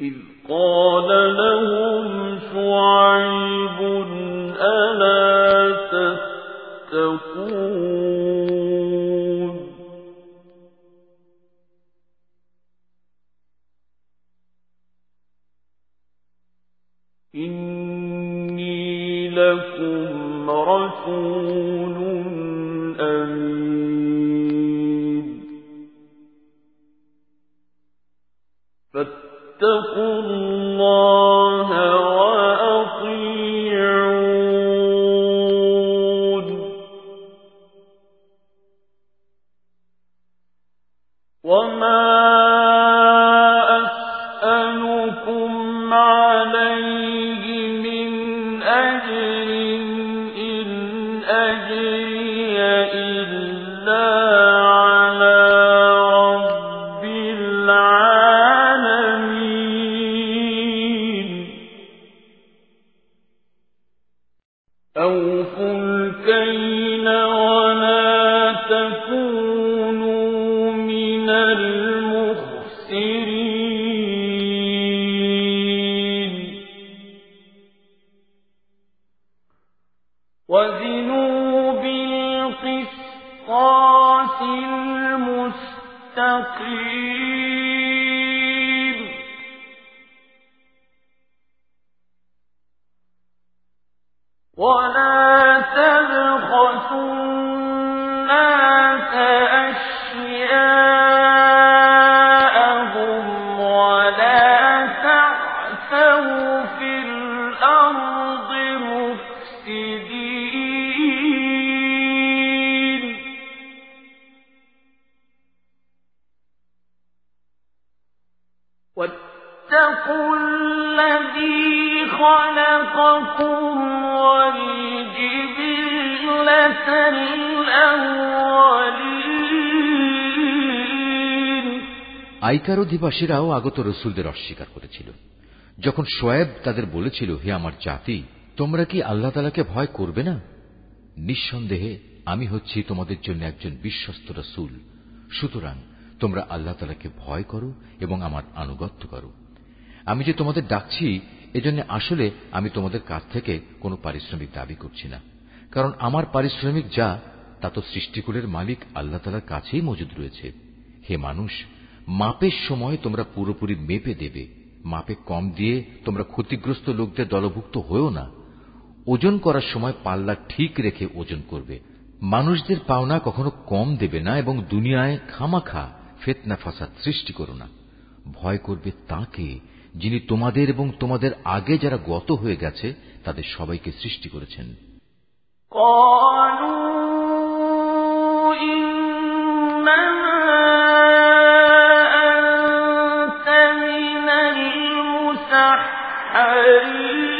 إذ قال لهم অধিবাসীরাও আগত রসুলদের অস্বীকার করেছিল। যখন শোয়েব তাদের বলেছিল, হে আমার জাতি, তোমরা কি আল্লাহ তালাকে ভয় করবে না? নিঃসন্দেহে, আমি হচ্ছি তোমাদের জন্য একজন বিশ্বস্ত রসুল। সুতরাং তোমরা আল্লাহ তালাকে ভয় করো এবং আমার আনুগত্য করো। আমি যে তোমাদের ডাকছি, এজন্য আসলে আমি তোমাদের কাছ থেকে কোনো পারিশ্রমিক দাবি করছি না। কারণ আমার পারিশ্রমিক যা, তা তো সৃষ্টিকুলের মালিক আল্লাহ তালার কাছেই মজুদ রয়েছে। হে মানুষ মাপের সময় তোমরা পুরোপুরি মেপে দেবে মাপে কম দিয়ে তোমরা ক্ষতিগ্রস্ত লোকদের দলভুক্ত হয়েও না ওজন করার সময় পাল্লা ঠিক রেখে ওজন করবে মানুষদের পাওনা কখনো কম দেবে না এবং দুনিয়ায় খামাখা ফেতনা ফাসাদ সৃষ্টি করো না ভয় করবে তাকে যিনি তোমাদের এবং তোমাদের আগে যারা গত হয়ে গেছে তাদের সবাইকে সৃষ্টি করেছেন قالوا إنما المسحرين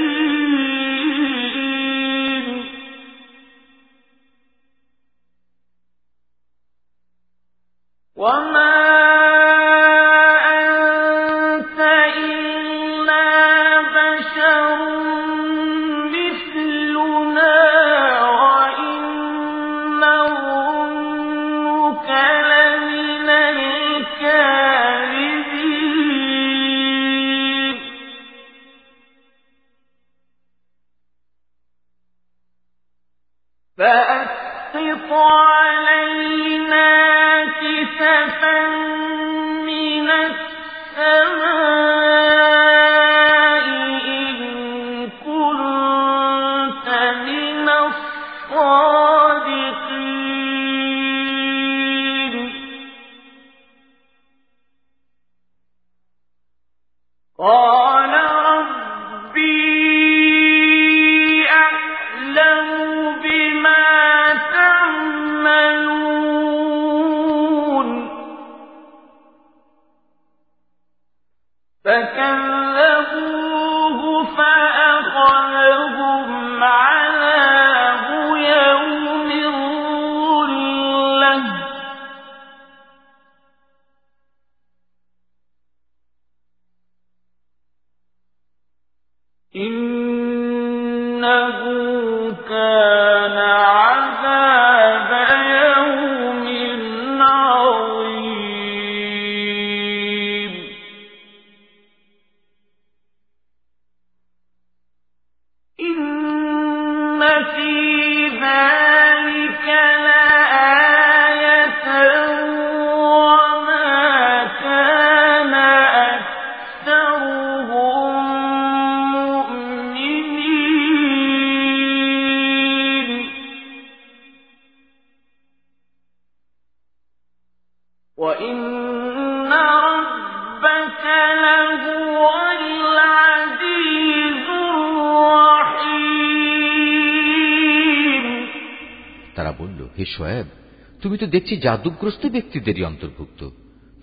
দেখছি জাদুগ্রস্ত ব্যক্তিদেরই অন্তর্ভুক্ত।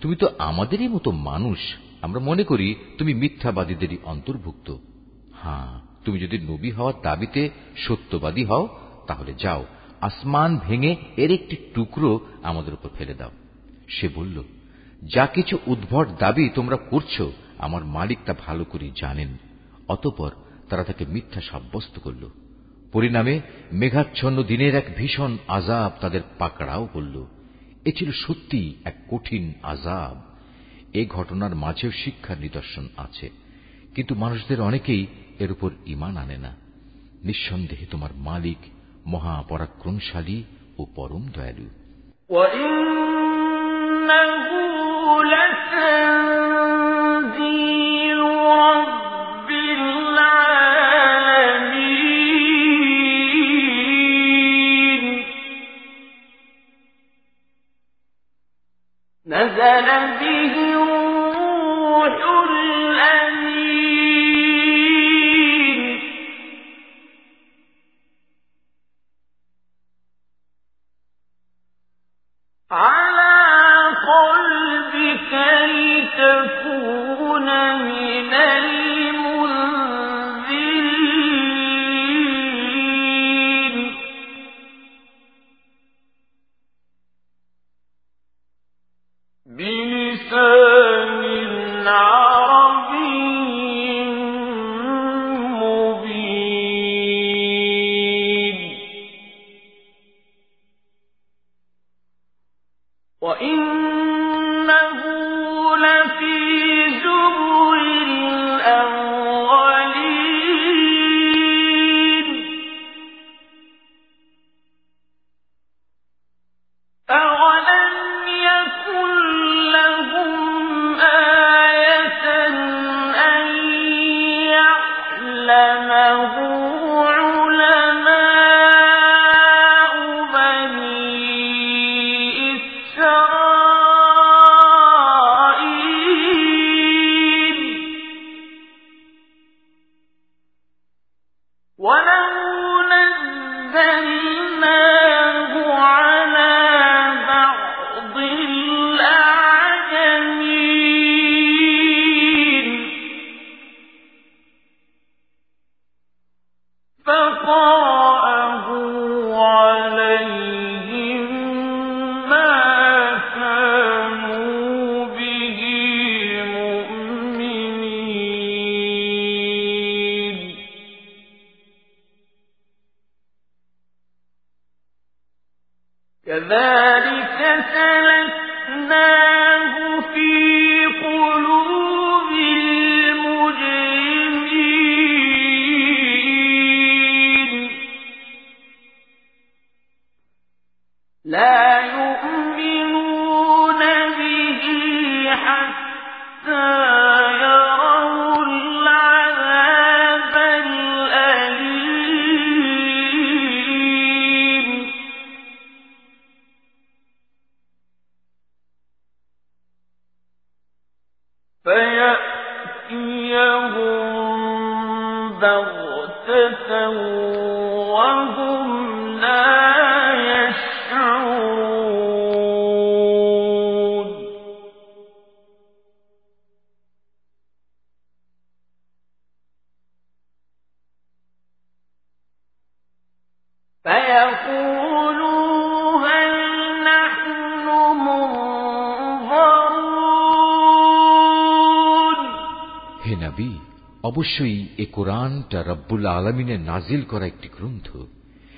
তুমি তো আমাদেরই মতো মানুষ। আমরা মনে করি তুমি মিথ্যাবাদীদেরই অন্তর্ভুক্ত। হ্যাঁ তুমি যদি নবী হওয়ার দাবিতে সত্যবাদী হও, তাহলে যাও, আসমান ভেঙে এর একটি টুকরো আমাদের উপর ফেলে দাও। সে বলল, যা কিছু উদ্ভট দাবি তোমরা করছ, আমার মালিক তা ভালো করে জানেন। অতপর তারা তাকে মিথ্যা সাব্যস্ত করল। পরিণামে মেঘাচ্ছন্ন দিনের এক ভীষণ আজাব তাদের পাকড়াও করল এ ছিল সত্যি এক কঠিন আজাব এ ঘটনার মাঝেও শিক্ষার নিদর্শন আছে কিন্তু মানুষদের অনেকেই এর উপর ইমান আনে না নিঃসন্দেহে তোমার মালিক মহাপরাক্রমশালী ও পরম দয়ালু وإنه لتنزيل لا অবশ্যই এ কোরআনটা রব্বুল আলমিনের নাজিল করা একটি গ্রন্থ।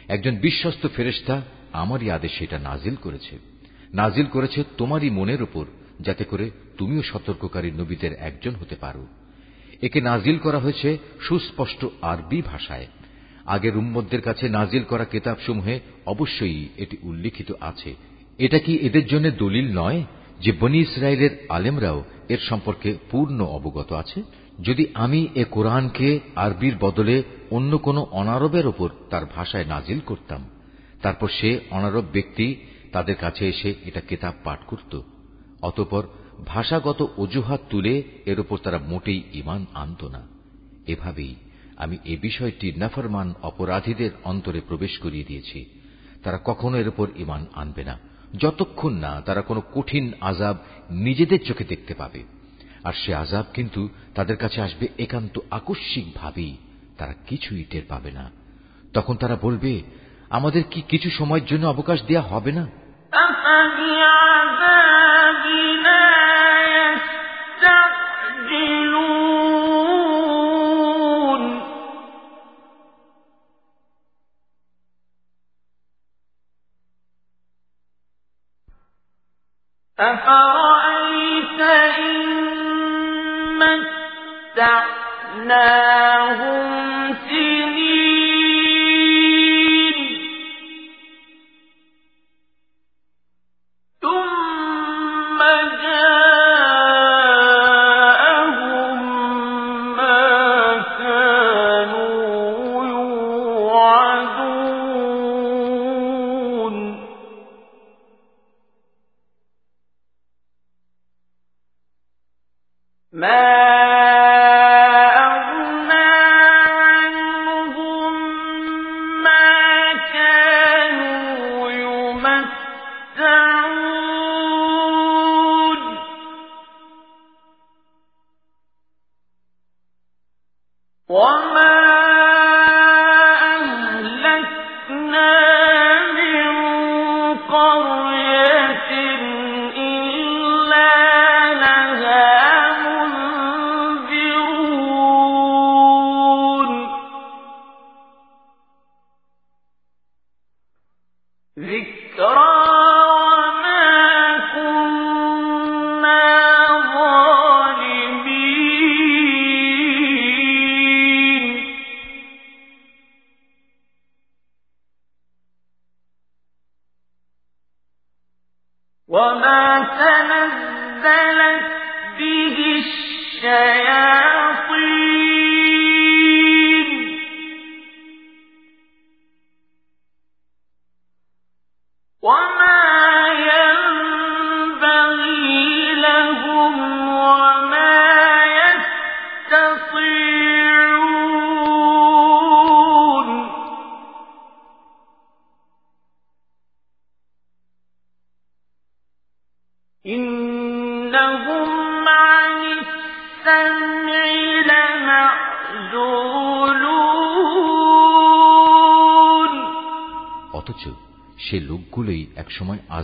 একজন বিশ্বস্ত ফেরেস্তা আমারই আদেশে এটা নাজিল করেছে। নাজিল করেছে তোমারই মনের ওপর যাতে করে তুমিও সতর্ককারী নবীদের একজন হতে পারো। একে নাজিল করা হয়েছে সুস্পষ্ট আরবি ভাষায়। আগের উম্মদের কাছে নাজিল করা কেতাবসমূহে অবশ্যই এটি উল্লিখিত আছে। এটা কি এদের জন্য দলিল নয় যে বনি ইসরায়েলের আলেমরাও এর সম্পর্কে পূর্ণ অবগত আছে? যদি আমি এ কোরআনকে আরবির বদলে অন্য কোনো অনারবের ওপর তার ভাষায় নাজিল করতাম, তারপর সে অনারব ব্যক্তি তাদের কাছে এসে এটা কেতাব পাঠ করত। অতপর ভাষাগত অজুহাত তুলে এর ওপর তারা মোটেই ইমান আনত না। এভাবেই আমি এ বিষয়টি নাফরমান অপরাধীদের অন্তরে প্রবেশ করিয়ে দিয়েছি। তারা কখনো এর ওপর ইমান আনবে না। যতক্ষণ না তারা কোনো কঠিন আজাব নিজেদের চোখে দেখতে পাবে। আর সে আজাব কিন্তু তাদের কাছে আসবে একান্ত আকস্মিক ভাবেই তারা কিছুই টের পাবে না তখন তারা বলবে আমাদের কি কিছু সময়ের জন্য অবকাশ দেয়া হবে না أفرأيت متعناهم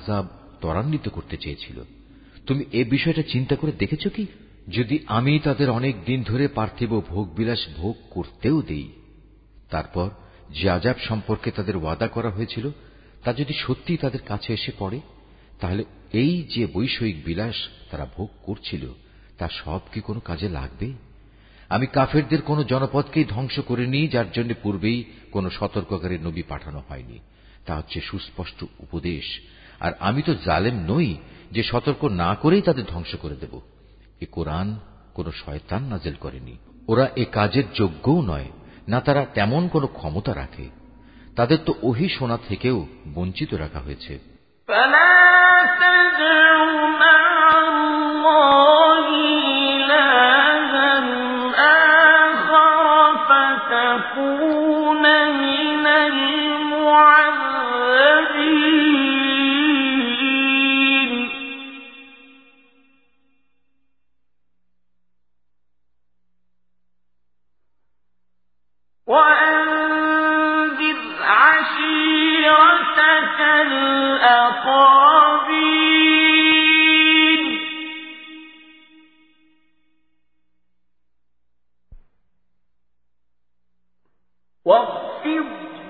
আজাব ত্বরান্বিত করতে চেয়েছিল। তুমি এ বিষয়টা চিন্তা করে দেখেছ কি? যদি আমি তাদের অনেক দিন ধরে পার্থিব ভোগবিলাস ভোগ করতেও দেই, তারপর যে আজাব সম্পর্কে তাদের ওয়াদা করা হয়েছিল, তা যদি সত্যি তাদের কাছে এসে পড়ে, তাহলে এই যে বৈষয়িক বিলাস তারা ভোগ করছিল, তা সব কি কোনো কাজে লাগবে? আমি কাফেরদের কোন জনপদকেই ধ্বংস করিনি, যার জন্য পূর্বেই কোন সতর্ককারী নবী পাঠানো হয়নি। তা হচ্ছে সুস্পষ্ট উপদেশ আর আমি তো জালেম নই যে সতর্ক না করেই তাদের ধ্বংস করে দেব এ কোরআন কোন শয়তান নাজেল করেনি ওরা এ কাজের যোগ্যও নয় না তারা তেমন কোনো ক্ষমতা রাখে তাদের তো ওহি শোনা থেকেও বঞ্চিত রাখা হয়েছে فلا تدع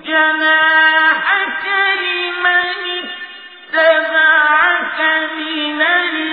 جناحك لمن اتبعك من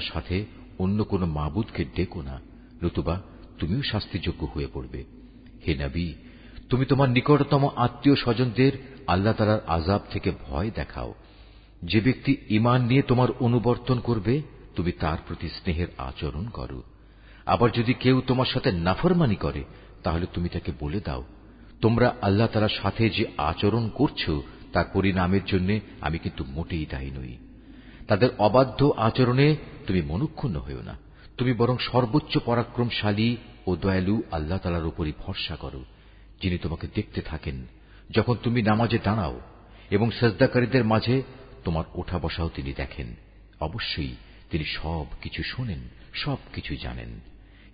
তালার সাথে অন্য কোনো মাবুদকে ডেকো না। নতুবা তুমিও শাস্তিযোগ্য হয়ে পড়বে। হে নবী, তুমি তোমার নিকটতম আত্মীয় স্বজনদের আল্লাহ তালার আজাব থেকে ভয় দেখাও। যে ব্যক্তি ইমান নিয়ে তোমার অনুবর্তন করবে, তুমি তার প্রতি স্নেহের আচরণ করো। আবার যদি কেউ তোমার সাথে নাফরমানি করে, তাহলে তুমি তাকে বলে দাও, তোমরা আল্লাহ তালার সাথে যে আচরণ করছ, তার পরিণামের জন্য আমি কিন্তু মোটেই দায়ী নই। তাদের অবাধ্য আচরণে তুমি মনুক্ষুণ্ণ হও না। তুমি বরং সর্বোচ্চ পরাক্রমশালী ও দয়ালু আল্লাহ তালার উপরই ভরসা করো, যিনি তোমাকে দেখতে থাকেন। যখন তুমি নামাজে দাঁড়াও এবং সেজদাকারীদের মাঝে তোমার ওঠা বসাও তিনি দেখেন, অবশ্যই তিনি সব কিছু শোনেন, সব কিছু জানেন।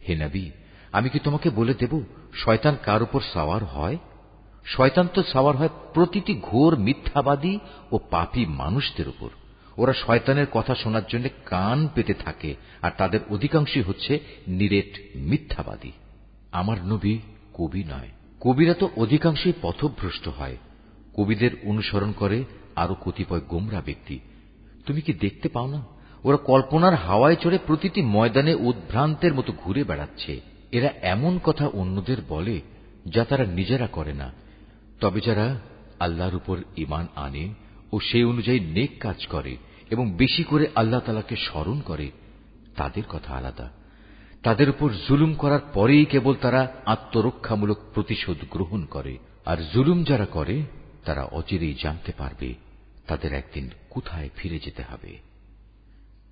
হে নবী, আমি কি তোমাকে বলে দেব, শয়তান কার উপর সাওয়ার হয়? শয়তান তো সাওয়ার হয় প্রতিটি ঘোর মিথ্যাবাদী ও পাপী মানুষদের উপর। ওরা শয়তানের কথা শোনার জন্য কান পেতে থাকে, আর তাদের অধিকাংশই হচ্ছে নিরেট মিথ্যাবাদী। আমার নবী কবি নয়। কবিরা তো অধিকাংশই পথভ্রষ্ট হয়। কবিদের অনুসরণ করে আরও কতিপয় গোমরা ব্যক্তি। তুমি কি দেখতে পাও না? ওরা কল্পনার হাওয়ায় চড়ে প্রতিটি ময়দানে উদ্ভ্রান্তের মতো ঘুরে বেড়াচ্ছে। এরা এমন কথা অন্যদের বলে যা তারা নিজেরা করে না। তবে যারা আল্লাহর উপর ইমান আনে ও সেই অনুযায়ী নেক কাজ করে এবং বেশি করে আল্লাহ তালাকে স্মরণ করে, তাদের কথা আলাদা। তাদের উপর জুলুম করার পরেই কেবল তারা আত্মরক্ষামূলক প্রতিশোধ গ্রহণ করে। আর জুলুম যারা করে, তারা অচিরেই জানতে পারবে তাদের একদিন কোথায় ফিরে যেতে হবে।